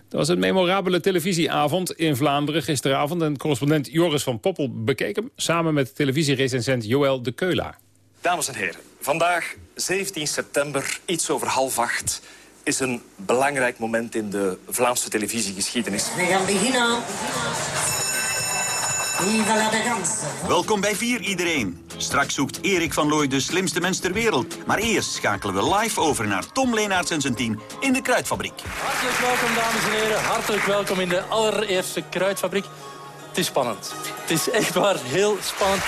Dat was een memorabele televisieavond in Vlaanderen gisteravond... en correspondent Joris van Poppel bekeek hem... samen met televisierecensent Joël de Keulaar. Dames en heren, vandaag 17 september, iets over half acht... is een belangrijk moment in de Vlaamse televisiegeschiedenis. We gaan beginnen. Welkom bij Vier Iedereen. Straks zoekt Erik van Looy de slimste mens ter wereld. Maar eerst schakelen we live over naar Tom Leenaerts en zijn team in de Kruidfabriek. Hartelijk welkom, dames en heren. Hartelijk welkom in de allereerste Kruidfabriek. Het is spannend. Het is echt waar heel spannend.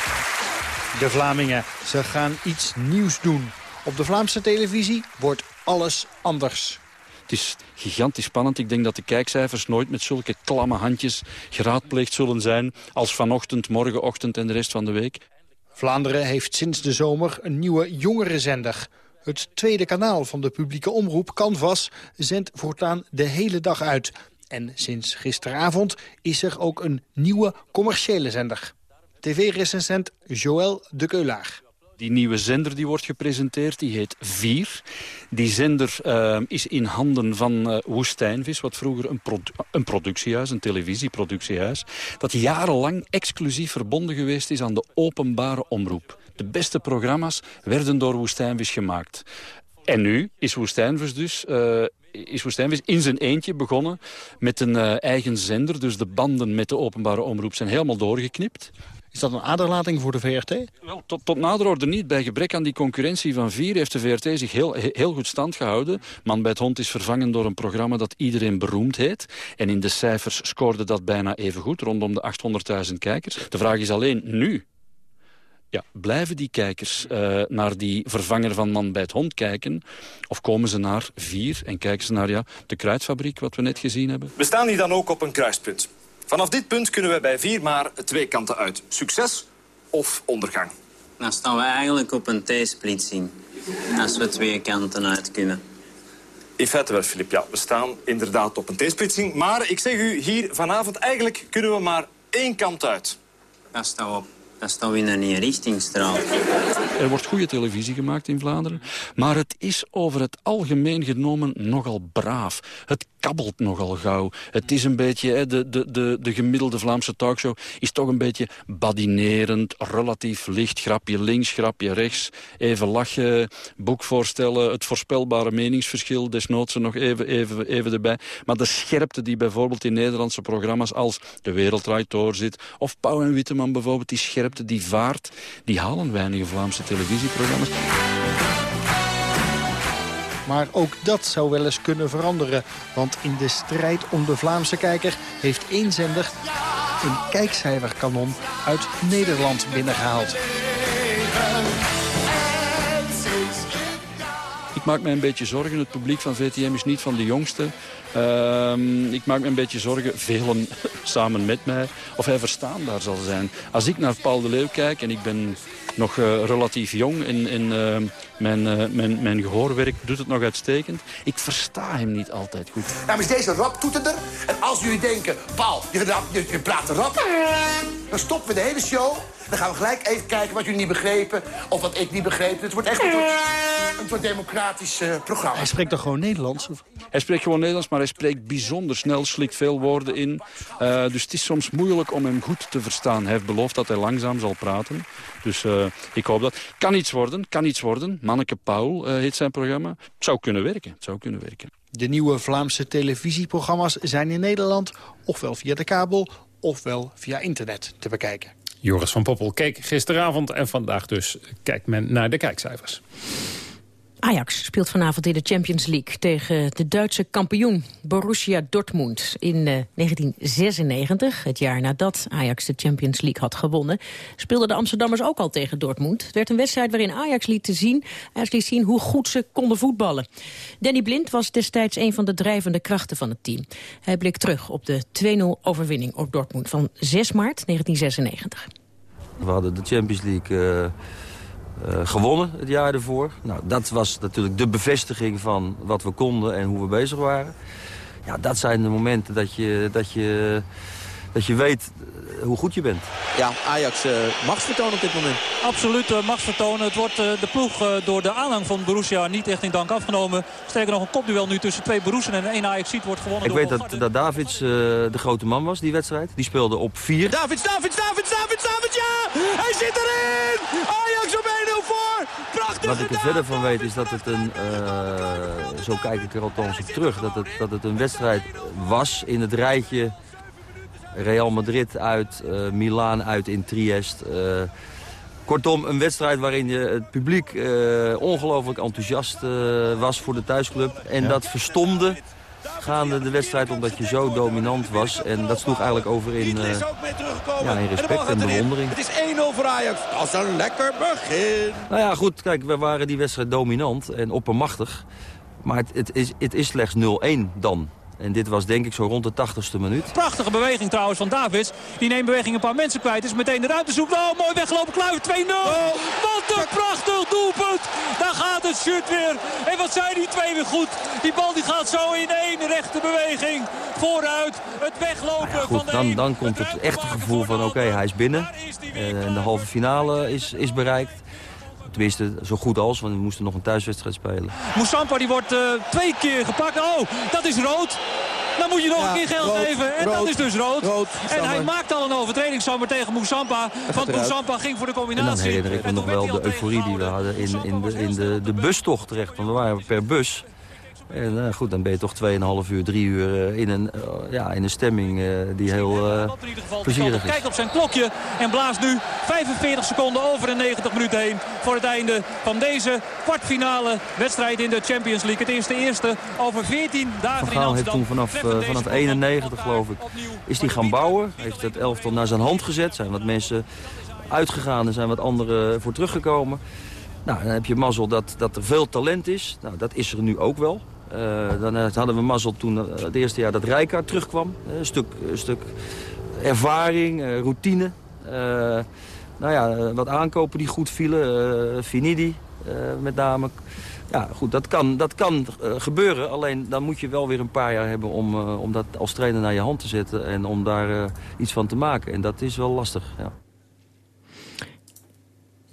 De Vlamingen, ze gaan iets nieuws doen. Op de Vlaamse televisie wordt alles anders. Het is gigantisch spannend. Ik denk dat de kijkcijfers nooit met zulke klamme handjes geraadpleegd zullen zijn... als vanochtend, morgenochtend en de rest van de week. Vlaanderen heeft sinds de zomer een nieuwe jongerenzender. Het tweede kanaal van de publieke omroep, Canvas, zendt voortaan de hele dag uit. En sinds gisteravond is er ook een nieuwe commerciële zender. TV-recensent Joël de Keulaar. Die nieuwe zender die wordt gepresenteerd, die heet Vier. Die zender uh, is in handen van uh, Woestijnvis, wat vroeger een, een productiehuis, een televisieproductiehuis, dat jarenlang exclusief verbonden geweest is aan de openbare omroep. De beste programma's werden door Woestijnvis gemaakt. En nu is Woestijnvis dus... Uh, is Woestijnvis in zijn eentje begonnen met een uh, eigen zender. Dus de banden met de openbare omroep zijn helemaal doorgeknipt. Is dat een aderlating voor de VRT? Wel, tot, tot nader orde niet. Bij gebrek aan die concurrentie van vier heeft de VRT zich heel, heel goed stand gehouden. Man bij het hond is vervangen door een programma dat iedereen beroemd heet. En in de cijfers scoorde dat bijna even goed, rondom de 800.000 kijkers. De vraag is alleen nu, ja, blijven die kijkers uh, naar die vervanger van Man bij het Hond kijken? Of komen ze naar vier en kijken ze naar ja, de kruidfabriek, wat we net gezien hebben? We staan hier dan ook op een kruispunt. Vanaf dit punt kunnen we bij vier maar twee kanten uit. Succes of ondergang. Dan staan we eigenlijk op een T-splitsing. Als we twee kanten uit kunnen. In feite wel, Filip. Ja, we staan inderdaad op een T-splitsing. Maar ik zeg u, hier vanavond eigenlijk kunnen we maar één kant uit. Dat staat op. Dan staan we in een richtingstraal. Er wordt goede televisie gemaakt in Vlaanderen. Maar het is over het algemeen genomen nogal braaf. Het kabbelt nogal gauw. Het is een beetje, hè, de, de, de, de gemiddelde Vlaamse talkshow is toch een beetje badinerend, relatief licht, grapje links, grapje rechts, even lachen, boek voorstellen, het voorspelbare meningsverschil, desnoods er nog even, even, even erbij. Maar de scherpte die bijvoorbeeld in Nederlandse programma's als De Wereld Draait Door zit, of Pauw en Witteman bijvoorbeeld, die scherpte, die vaart, die halen weinige Vlaamse televisieprogramma's. Maar ook dat zou wel eens kunnen veranderen. Want in de strijd om de Vlaamse kijker heeft één zender een kijkcijferkanon uit Nederland binnengehaald. Ik maak me een beetje zorgen. Het publiek van VTM is niet van de jongste. Ehm, ik maak me een beetje zorgen, velen samen met mij, of hij verstaanbaar zal zijn. Als ik naar Paul de Leeuw kijk en ik ben nog uh, relatief jong en, uh, mijn, uh, mijn, mijn gehoorwerk doet het nog uitstekend. Ik versta hem niet altijd goed. Nou, is deze raptoeterder. En als jullie denken, Paul, je, je, praat rap, dan stoppen we de hele show. Dan gaan we gelijk even kijken wat jullie niet begrepen. Of wat ik niet begreep. Het wordt echt een een soort democratisch uh, programma. Hij spreekt toch gewoon Nederlands? Of? Hij spreekt gewoon Nederlands, maar hij spreekt bijzonder snel. Slikt veel woorden in. Uh, dus het is soms moeilijk om hem goed te verstaan. Hij heeft beloofd dat hij langzaam zal praten. Dus uh, ik hoop dat. Kan iets worden, kan iets worden. Manneke Paul heet zijn programma. Het zou kunnen werken, het zou kunnen werken. De nieuwe Vlaamse televisieprogramma's zijn in Nederland... ofwel via de kabel, ofwel via internet te bekijken. Joris van Poppel keek gisteravond en vandaag dus kijkt men naar de kijkcijfers. Ajax speelt vanavond in de Champions League tegen de Duitse kampioen Borussia Dortmund. In uh, 1996, het jaar nadat Ajax de Champions League had gewonnen, speelden de Amsterdammers ook al tegen Dortmund. Het werd een wedstrijd waarin Ajax liet, te zien, Ajax liet zien hoe goed ze konden voetballen. Danny Blind was destijds een van de drijvende krachten van het team. Hij blikt terug op de 2-0 overwinning op Dortmund van 6 maart 1996. We hadden de Champions League... Uh... Uh, gewonnen het jaar ervoor. Nou, dat was natuurlijk de bevestiging van wat we konden en hoe we bezig waren. Ja, dat zijn de momenten dat je, dat je, dat je weet hoe goed je bent. Ja, Ajax uh, machtsvertoon op dit moment. Absoluut uh, machtsvertoon. Het wordt uh, de ploeg door de aanhang van Borussia niet echt in dank afgenomen. Sterker nog een kopduel nu tussen twee Borussen en één Ajax ziet wordt gewonnen Ik door weet dat, dat Davids de grote man was, die wedstrijd. Die speelde op vier. Davids, Davids, Davids, Davids, Davids, ja! Hij zit erin! Ajax op 1-0 voor! Prachtig Wat ik er verder van weet is dat het een, zo kijk ik er althans op terug, dat het, dat het een wedstrijd was in het rijtje Real Madrid uit, uh, Milaan uit in Triest. Uh, kortom, een wedstrijd waarin je het publiek uh, ongelooflijk enthousiast was voor de thuisclub. En ja. dat verstomde gaande de wedstrijd omdat je zo dominant was. En dat sloeg eigenlijk over in, ja, in respect en bewondering. Het is 1-0 voor Ajax. Dat is een lekker begin. Nou ja, goed. Kijk, we waren die wedstrijd dominant en oppermachtig. Maar het, het, is, het is slechts 0-1 dan. En dit was denk ik zo rond de 80ste minuut. Prachtige beweging trouwens van Davids. Die neemt beweging een paar mensen kwijt. Is meteen de ruimte zoeken. Oh, mooi weggelopen. Kluivert 2-0. Oh. Wat een prachtig doelpunt. Daar gaat het shirt weer. En wat zijn die twee weer goed. Die bal die gaat zo in één rechte beweging. Vooruit. Het weglopen nou ja, goed, van de dan, dan komt het echte gevoel van oké, okay, hij is binnen. En de halve finale is, is bereikt. Tenminste, zo goed als, want we moesten nog een thuiswedstrijd spelen. Moussampa die wordt uh, twee keer gepakt. Oh, dat is rood. Dan moet je nog ja, een keer geld rood, geven. En rood, dat is dus rood. rood en hij maakt al een overtreding Sammer tegen Moussampa. Want Moussampa ging voor de combinatie. En dan herinner ik me nog wel de euforie die we hadden in, in, de, in de, de bustocht terecht. Want we waren per bus. En uh, goed, dan ben je toch 2,5 uur, 3 uur uh, in, een, uh, ja, in een stemming die heel plezierig is. Kijk op zijn klokje en blaast nu 45 seconden over de 90 minuten heen... voor het einde van deze kwartfinale wedstrijd in de Champions League. Het is de eerste over 14 dagen Van Gaal in eh, heeft toen vanaf, vanaf 91, geloof ik, is hij gaan bouwen. Heeft het elftal naar zijn hand gezet. Zijn wat mensen uitgegaan en zijn wat anderen voor teruggekomen. Nou, dan heb je mazzel dat, dat er veel talent is. Nou, dat is er nu ook wel. Uh, dan hadden we mazzel toen uh, het eerste jaar dat Rijkaard terugkwam. Een, stuk, stuk ervaring, routine. nou ja, wat aankopen die goed vielen. Finidi met name. Ja, goed, dat kan, dat kan gebeuren. Alleen dan moet je wel weer een paar jaar hebben om, om dat als trainer naar je hand te zetten. En om daar iets van te maken. En dat is wel lastig, ja.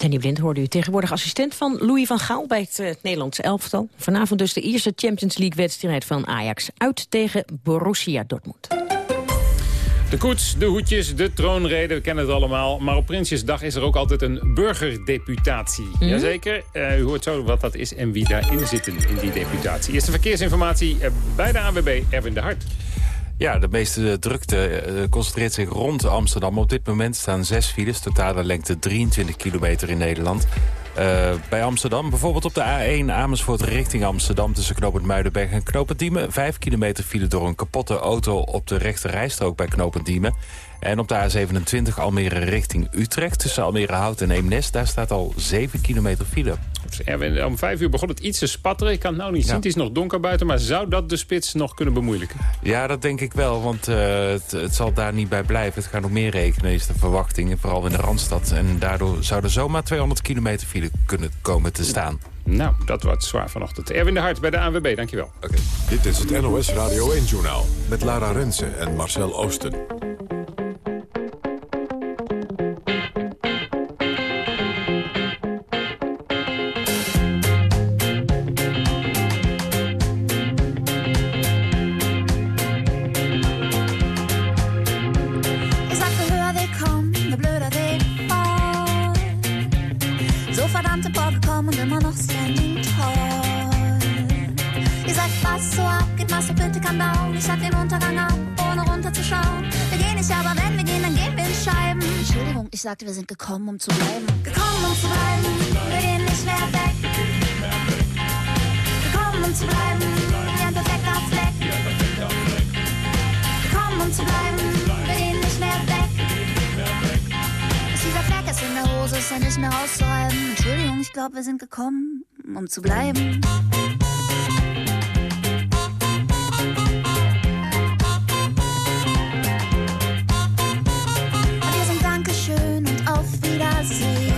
Danny Blind hoorde u tegenwoordig assistent van Louis van Gaal bij het, uh, Nederlandse elftal. Vanavond dus de eerste Champions League wedstrijd van Ajax uit tegen Borussia Dortmund. De koets, de hoedjes, de troonrede, we kennen het allemaal. Maar op Prinsjesdag is er ook altijd een burgerdeputatie. Mm. Jazeker, uh, u hoort zo wat dat is en wie daarin zitten in die deputatie. Eerste verkeersinformatie bij de ANWB, Erwin de Hart. Ja, de meeste drukte uh, concentreert zich rond Amsterdam. Op dit moment staan zes files, totale lengte 23 kilometer in Nederland. Bij Amsterdam, bijvoorbeeld op de A1 Amersfoort richting Amsterdam... tussen knooppunt Muidenberg en knooppunt Diemen. Vijf kilometer file door een kapotte auto op de rechte rijstrook bij knooppunt Diemen. En op de A27 Almere richting Utrecht tussen Almere Hout en Eemnes... daar staat al 7 kilometer file. Erwin, om vijf uur begon het iets te spatteren. Ik kan het nou niet zien, het is nog donker buiten. Maar zou dat de spits nog kunnen bemoeilijken? Ja, dat denk ik wel, want uh, het, het, zal daar niet bij blijven. Het gaat nog meer rekenen, is de verwachting. Vooral in de Randstad. En daardoor zou er zomaar 200 kilometer file kunnen komen te staan. Nou, dat wordt zwaar vanochtend. Erwin de Hart bij de ANWB, dankjewel. Okay. Dit is het NOS Radio 1-journaal met Lara Rensen en Marcel Oosten. auch Landing Toll. Ihr seid fast so ab, geht was so bitte kann bauen. Ich sag den Untergang ab, ohne runterzuschauen. Wir gehen nicht, aber wenn wir gehen, dann gehen wir in Scheiben. Entschuldigung, ich sagte, wir sind gekommen, um zu bleiben. Gekommen, um zu bleiben, wir gehen nicht mehr weg. Gekommen, um zu bleiben, wie ein perfekter Fleck. Gekommen, um zu bleiben. Hause ist ja nicht mehr rauszureiben. Entschuldigung, ich glaube, wir sind gekommen, um zu bleiben. Und wir sind Dankeschön und auf Wiedersehen.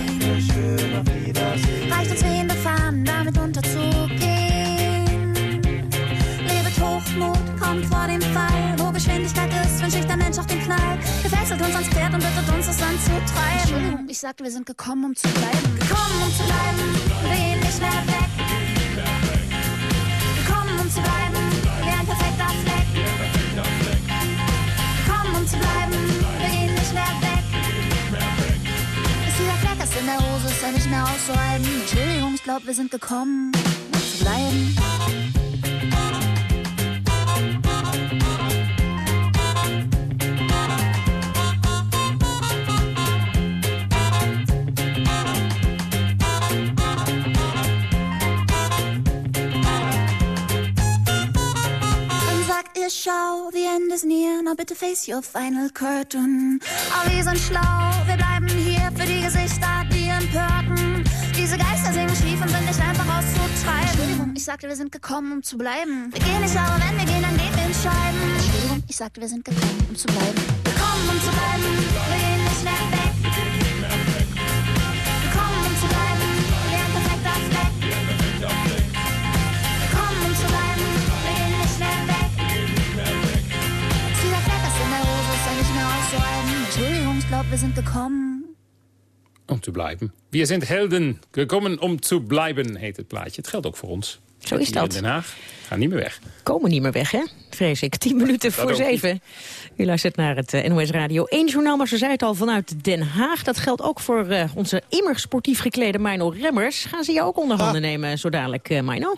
Ist, wünscht sich der Mensch auch den Knall. Gefesselt uns ans Pferd und bittet uns, es anzutreiben. Entschuldigung, ich sagte, wir sind gekommen, um zu bleiben. Gekommen, um zu bleiben, wir gehen nicht mehr weg. Gekommen, um zu bleiben, wie ein perfekter Fleck. Gekommen, um zu bleiben, wir gehen nicht mehr weg. in der Hose ist ja nicht mehr auszuhalten. Entschuldigung, ich glaube, wir sind gekommen, um zu bleiben. Schau, the end is near, now bitte face your final curtain. Aber wir sind schlau, wir bleiben hier für die Gesichter, die empörten. Diese Geister singen schief und sind nicht einfach auszutreiben. Entschuldigung, ich sagte, wir sind gekommen, um zu bleiben. Wir gehen nicht, aber wenn wir gehen, dann gehen wir in. Entschuldigung, ich sagte, wir sind gekommen, um zu bleiben. Gekommen, um zu bleiben, wir gehen nicht mehr weg. Wir sind gekommen. Om te blijven. Wir sind Helden, gekomen om te blijven, heet het plaatje. Het geldt ook voor ons. Zo is dat. in Den Haag. Gaan niet meer weg. Komen niet meer weg, hè? Vrees ik. Tien minuten Dat voor zeven. U luistert naar het eh, NOS Radio 1 journaal, maar ze zei het al vanuit Den Haag. Dat geldt ook voor eh, onze immer sportief geklede Mino Remmers. Gaan ze jou ook onder handen nemen zo dadelijk, eh Mino?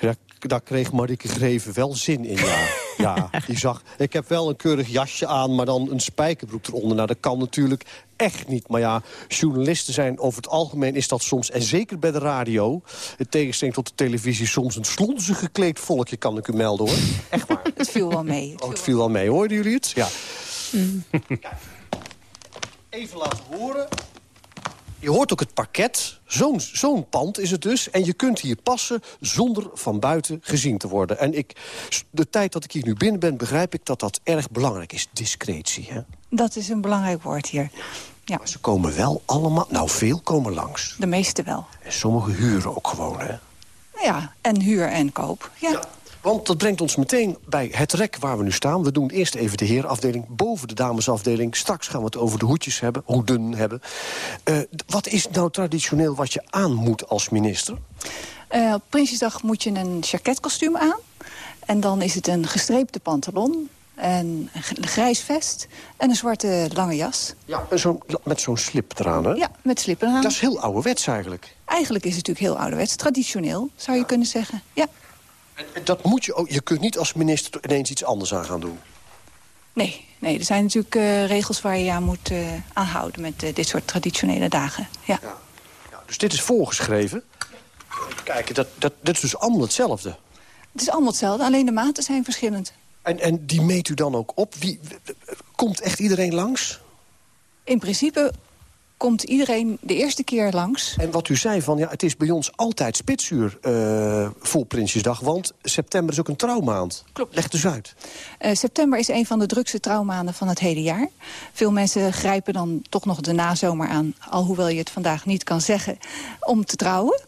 Ja, daar kreeg Marieke Greven wel zin in, ja. ja, die zag... Ik heb wel een keurig jasje aan, maar dan een spijkerbroek eronder. Nou, dat kan natuurlijk echt niet. Maar ja, journalisten zijn over het algemeen is dat soms... en zeker bij de radio, in tegenstelling tot de televisie... soms een slonzig gekleed volkje, kan ik u melden, hoor. Echt waar. Het viel wel mee. Oh, het viel wel mee, hoorden jullie het? Ja. Even laten horen. Je hoort ook het parket. Zo'n zo'n pand is het dus. En je kunt hier passen zonder van buiten gezien te worden. En ik, de tijd dat ik hier nu binnen ben, begrijp ik dat dat erg belangrijk is. Discretie, hè? Dat is een belangrijk woord hier. Ja, Ze komen wel allemaal... Nou, veel komen langs. de meeste wel. En sommigen huren ook gewoon, hè? Ja, en huur en koop. Ja. Want dat brengt ons meteen bij het rek waar we nu staan. We doen eerst even de herenafdeling, boven de damesafdeling. Straks gaan we het over de hoedjes hebben, hoeden hebben. D- wat is nou traditioneel wat je aan moet als minister? Eh, op Prinsjesdag moet je een jacketkostuum aan. En dan is het een gestreepte pantalon, een grijs vest en een zwarte lange jas. Ja. Zo, met zo'n slip eraan, hè? Ja, met slippen aan. Dat is heel ouderwets eigenlijk. Eigenlijk is het natuurlijk heel ouderwets, traditioneel, zou je kunnen zeggen. Ja. En Dat moet je ook. Je kunt niet als minister ineens iets anders aan gaan doen. Nee, nee, er zijn natuurlijk eh, regels waar je aan moet eh, aanhouden met eh, dit soort traditionele dagen. Ja. Dus dit is voorgeschreven. Even kijken, dat, dat, dat is dus allemaal hetzelfde. Het is allemaal hetzelfde, alleen de maten zijn verschillend. En, en die meet u dan ook op? Wie, komt echt iedereen langs? In principe komt iedereen de eerste keer langs. En wat u zei, van, ja, het is bij ons altijd spitsuur uh, voor Prinsjesdag... want september is ook een trouwmaand. Klopt. Leg dus uit. Uh, september is een van de drukste trouwmaanden van het hele jaar. Veel mensen grijpen dan toch nog de nazomer aan... alhoewel je het vandaag niet kan zeggen, om te trouwen.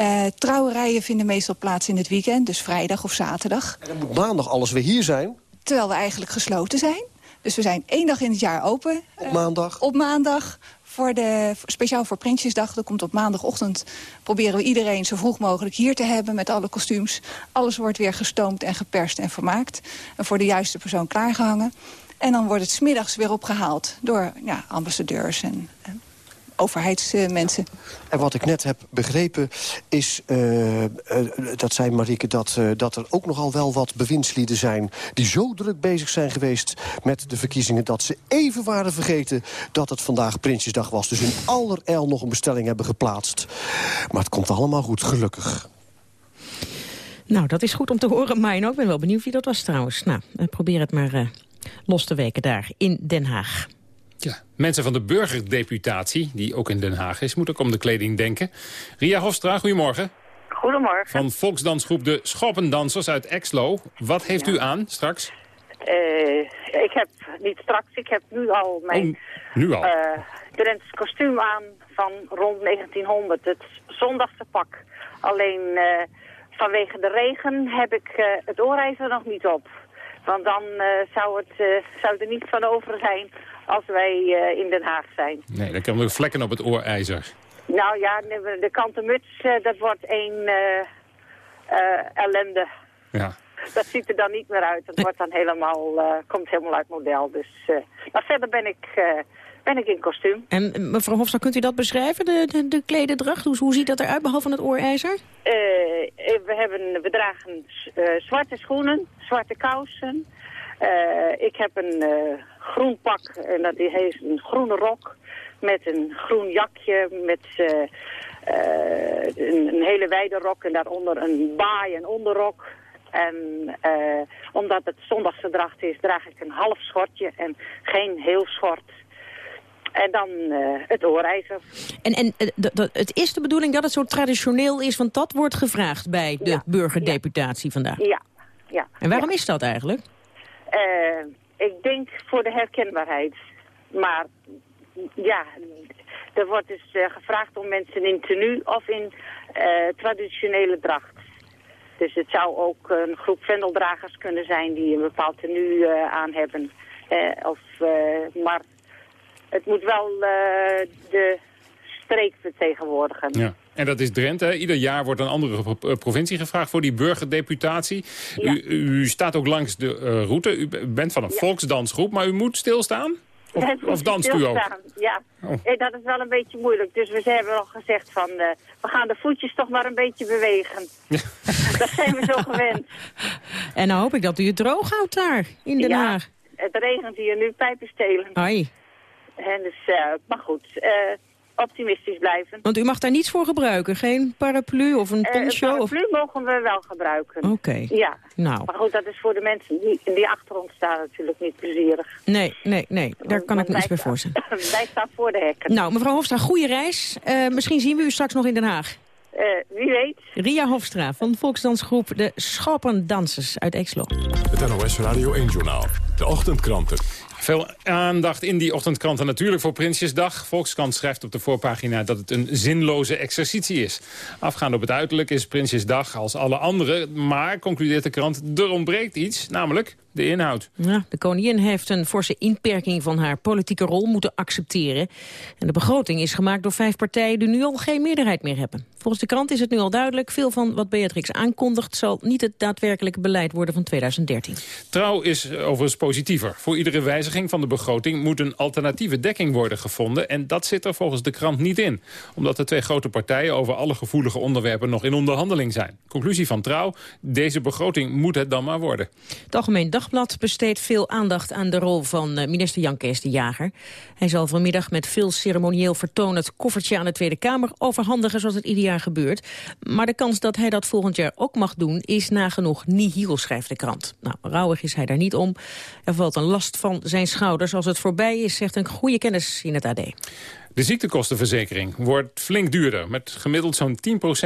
Uh, trouwerijen vinden meestal plaats in het weekend, dus vrijdag of zaterdag. En dan moet maandag alles weer hier zijn? Terwijl we eigenlijk gesloten zijn. Dus we zijn één dag in het jaar open. Op maandag? Uh, op maandag. Voor de, speciaal voor Prinsjesdag, dat komt op maandagochtend... proberen we iedereen zo vroeg mogelijk hier te hebben met alle kostuums. Alles wordt weer gestoomd en geperst en vermaakt. En voor de juiste persoon klaargehangen. En dan wordt het smiddags weer opgehaald door ja, ambassadeurs en, en overheidsmensen. En wat ik net heb begrepen is, uh, uh, dat zei Marieke... Dat, uh, dat er ook nogal wel wat bewindslieden zijn... die zo druk bezig zijn geweest met de verkiezingen... dat ze even waren vergeten dat het vandaag Prinsjesdag was. Dus in allerijl nog een bestelling hebben geplaatst. Maar het komt allemaal goed, gelukkig. Nou, dat is goed om te horen, Mijn. Ik ben wel benieuwd wie dat was trouwens. Nou, probeer het maar los te weken daar in Den Haag. Ja, mensen van de burgerdeputatie, die ook in Den Haag is, moeten ook om de kleding denken. Ria Hofstra, goedemorgen. Goedemorgen. Van volksdansgroep De Schoppendansers uit Exlo. Wat heeft ja. u aan straks? Uh, ik heb niet straks, ik heb nu al mijn oh, nu al. Uh, Drents kostuum aan van rond 1900. Het zondagse pak. Alleen uh, vanwege de regen heb ik het oorijzer nog niet op. Want dan zou, het, zou er niet van over zijn als wij uh, in Den Haag zijn. Nee, dan komen er vlekken op het oorijzer. Nou ja, de kanten muts, uh, dat wordt één uh, ellende. Ja. Dat ziet er dan niet meer uit. Het wordt dan helemaal, komt helemaal uit model. Dus, maar verder ben ik, ben ik in kostuum. En mevrouw Hofstad, kunt u dat beschrijven, de, de, de klededracht? Hoe, hoe ziet dat eruit, behalve van het oorijzer? we, hebben, we dragen zwarte schoenen, zwarte kousen... Uh, ik heb een groen pak en dat heeft een groene rok met een groen jakje met uh, een, een, hele wijde rok en daaronder een baai en onderrok. En omdat het zondagse dracht is, draag ik een half schortje en geen heel schort. En dan het oorijzer. En, en het is de bedoeling dat het zo traditioneel is, want dat wordt gevraagd bij de ja, burgerdeputatie ja. vandaag. Ja, ja. En waarom is dat eigenlijk? Uh, ik denk voor de herkenbaarheid. Maar ja, er wordt dus uh, gevraagd om mensen in tenue of in uh, traditionele dracht. Dus het zou ook een groep vendeldragers kunnen zijn die een bepaald tenue aan hebben. of, maar het moet wel de streek vertegenwoordigen. Ja. En dat is Drenthe. Ieder jaar wordt een andere provincie gevraagd voor die burgerdeputatie. Ja. U, u, staat ook langs de uh, route. U bent van een ja. volksdansgroep, maar u moet stilstaan? Of, of danst u ook? Ja, oh. dat is wel een beetje moeilijk. Dus we hebben al gezegd van, uh, we gaan de voetjes toch maar een beetje bewegen. dat zijn we zo gewend. En dan hoop ik dat u het droog houdt daar, in Den Haag. het regent hier nu pijpen stelen. Ai. En dus, uh, maar goed, optimistisch blijven. Want u mag daar niets voor gebruiken? Geen paraplu of een poncho? Uh, een paraplu of... mogen we wel gebruiken. Oké. Okay. Ja. Nou. Maar goed, dat is voor de mensen die, die achter ons staan natuurlijk niet plezierig. Nee, nee, nee. Daar kan ik me iets bij voorstellen. wij staan voor de hekken. Nou, mevrouw Hofstra, goede reis. Uh, misschien zien we u straks nog in Den Haag. Uh, wie weet. Ria Hofstra van de volksdansgroep De Schappendansers uit Exlo. Het NOS Radio 1-journaal. De ochtendkranten. Veel aandacht in die ochtendkranten natuurlijk voor Prinsjesdag. Volkskrant schrijft op de voorpagina dat het een zinloze exercitie is. Afgaand op het uiterlijk is Prinsjesdag als alle andere. Maar, concludeert de krant, er ontbreekt iets, namelijk de inhoud. Ja, de koningin heeft een forse inperking van haar politieke rol moeten accepteren. En de begroting is gemaakt door vijf partijen die nu al geen meerderheid meer hebben. Volgens de krant is het nu al duidelijk. Veel van wat Beatrix aankondigt zal niet het daadwerkelijke beleid worden van 2013. Trouw is overigens positiever. Voor iedere wijziging van de begroting moet een alternatieve dekking worden gevonden. En dat zit er volgens de krant niet in. Omdat de twee grote partijen over alle gevoelige onderwerpen nog in onderhandeling zijn. Conclusie van Trouw, deze begroting moet het dan maar worden. Het Algemeen Dagblad besteedt veel aandacht aan de rol van minister Jan Kees de Jager. Hij zal vanmiddag met veel ceremonieel vertoon het koffertje aan de Tweede Kamer overhandigen zoals het ieder jaar gebeurt. Maar de kans dat hij dat volgend jaar ook mag doen is nagenoeg nihil, schrijft de krant. Nou, rouwig is hij daar niet om. Er valt een last van zijn schouders als het voorbij is, zegt een goede kennis in het AD. De ziektekostenverzekering wordt flink duurder, met gemiddeld zo'n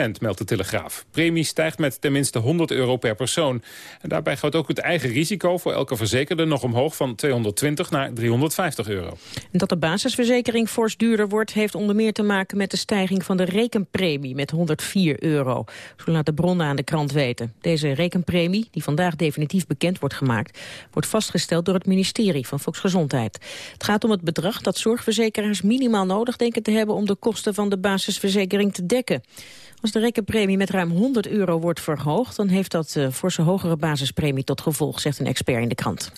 10% meldt de Telegraaf. Premie stijgt met tenminste 100 euro per persoon. En daarbij gaat ook het eigen risico voor elke verzekerde nog omhoog van 220 naar 350 euro. En dat de basisverzekering fors duurder wordt, heeft onder meer te maken met de stijging van de rekenpremie met 104 euro. Zo laat de bronnen aan de krant weten. Deze rekenpremie, die vandaag definitief bekend wordt gemaakt, wordt vastgesteld door het ministerie van Volksgezondheid. Het gaat om het bedrag dat zorgverzekeraars minimaal nodig denken te hebben om de kosten van de basisverzekering te dekken. Als de rekenpremie met ruim 100 euro wordt verhoogd... dan heeft dat uh, voor zijn hogere basispremie tot gevolg, zegt een expert in de krant.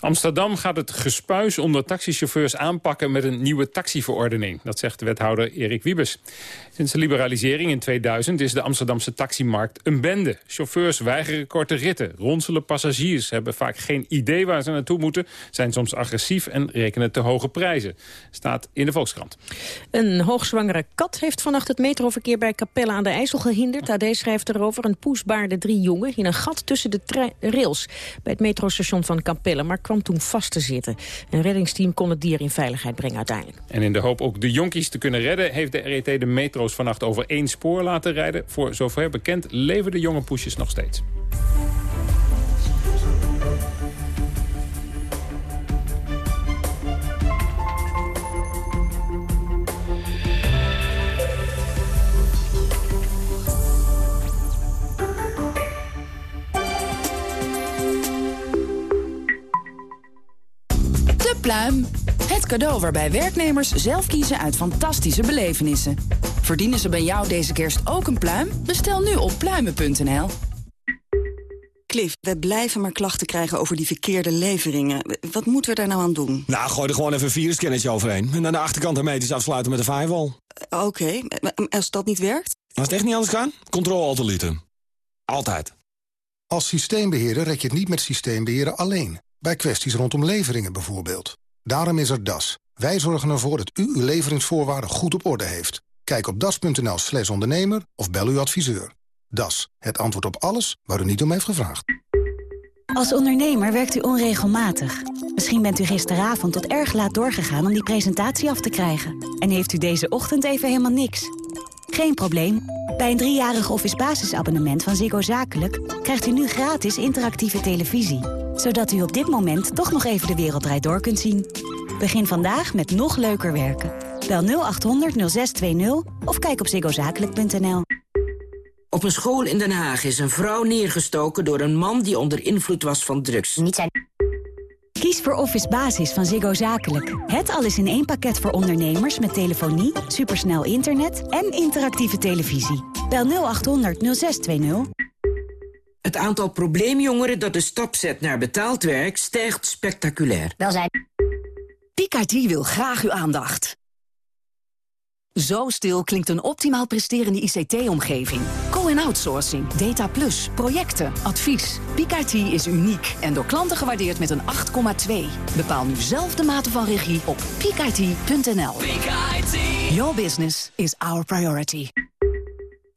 Amsterdam gaat het gespuis onder taxichauffeurs aanpakken... met een nieuwe taxiverordening. Dat zegt de wethouder Erik Wiebes. Sinds de liberalisering in 2000 is de Amsterdamse taximarkt een bende. Chauffeurs weigeren korte ritten. Ronselen passagiers hebben vaak geen idee waar ze naartoe moeten... zijn soms agressief en rekenen te hoge prijzen. Staat in de Volkskrant. Een hoogzwangere kat heeft vannacht het metroverkeer bij Capelle aan de IJssel gehinderd. AD schrijft erover. Een poes baarde drie jongen in een gat tussen de rails... bij het metrostation van Capelle, maar kwam toen vast te zitten. Een reddingsteam kon het dier in veiligheid brengen uiteindelijk. En in de hoop ook de jonkies te kunnen redden... heeft de RET de metro's vannacht over één spoor laten rijden. Voor zover bekend leven de jonge poesjes nog steeds. Pluim. Het cadeau waarbij werknemers zelf kiezen uit fantastische belevenissen. Verdienen ze bij jou deze kerst ook een pluim? Bestel nu op pluimen.nl. Cliff, we blijven maar klachten krijgen over die verkeerde leveringen. Wat moeten we daar nou aan doen? Nou, gooi er gewoon even een virusscannertje overheen. En aan de achterkant hermetisch afsluiten met een firewall. Uh, Oké, okay. als dat niet werkt? Als het echt niet anders kan, controle altolieten. Altijd. Als systeembeheerder rek je het niet met systeembeheren alleen. Bij kwesties rondom leveringen bijvoorbeeld. Daarom is er DAS. Wij zorgen ervoor dat u uw leveringsvoorwaarden goed op orde heeft. Kijk op das.nl slash ondernemer of bel uw adviseur. Das, het antwoord op alles waar u niet om heeft gevraagd. Als ondernemer werkt u onregelmatig. Misschien bent u gisteravond tot erg laat doorgegaan om die presentatie af te krijgen. En heeft u deze ochtend even helemaal niks. Geen probleem. Bij een driejarig office basisabonnement van Ziggo Zakelijk... krijgt u nu gratis interactieve televisie. Zodat u op dit moment toch nog even de wereld draait door kunt zien. Begin vandaag met nog leuker werken. Bel 0800 0620 of kijk op ziggozakelijk.nl. Op een school in Den Haag is een vrouw neergestoken door een man die onder invloed was van drugs. Niet zijn... Kies voor Office Basis van Ziggo Zakelijk. Het alles in één pakket voor ondernemers met telefonie, supersnel internet en interactieve televisie. Bel 0800 0620. Het aantal probleemjongeren dat de stap zet naar betaald werk stijgt spectaculair. Welzijn. Picardie wil graag uw aandacht. Zo stil klinkt een optimaal presterende ICT-omgeving. Co-en-outsourcing, data plus, projecten, advies. PIC-IT is uniek en door klanten gewaardeerd met een 8,2. Bepaal nu zelf de mate van regie op peakit.nl. Your business is our priority.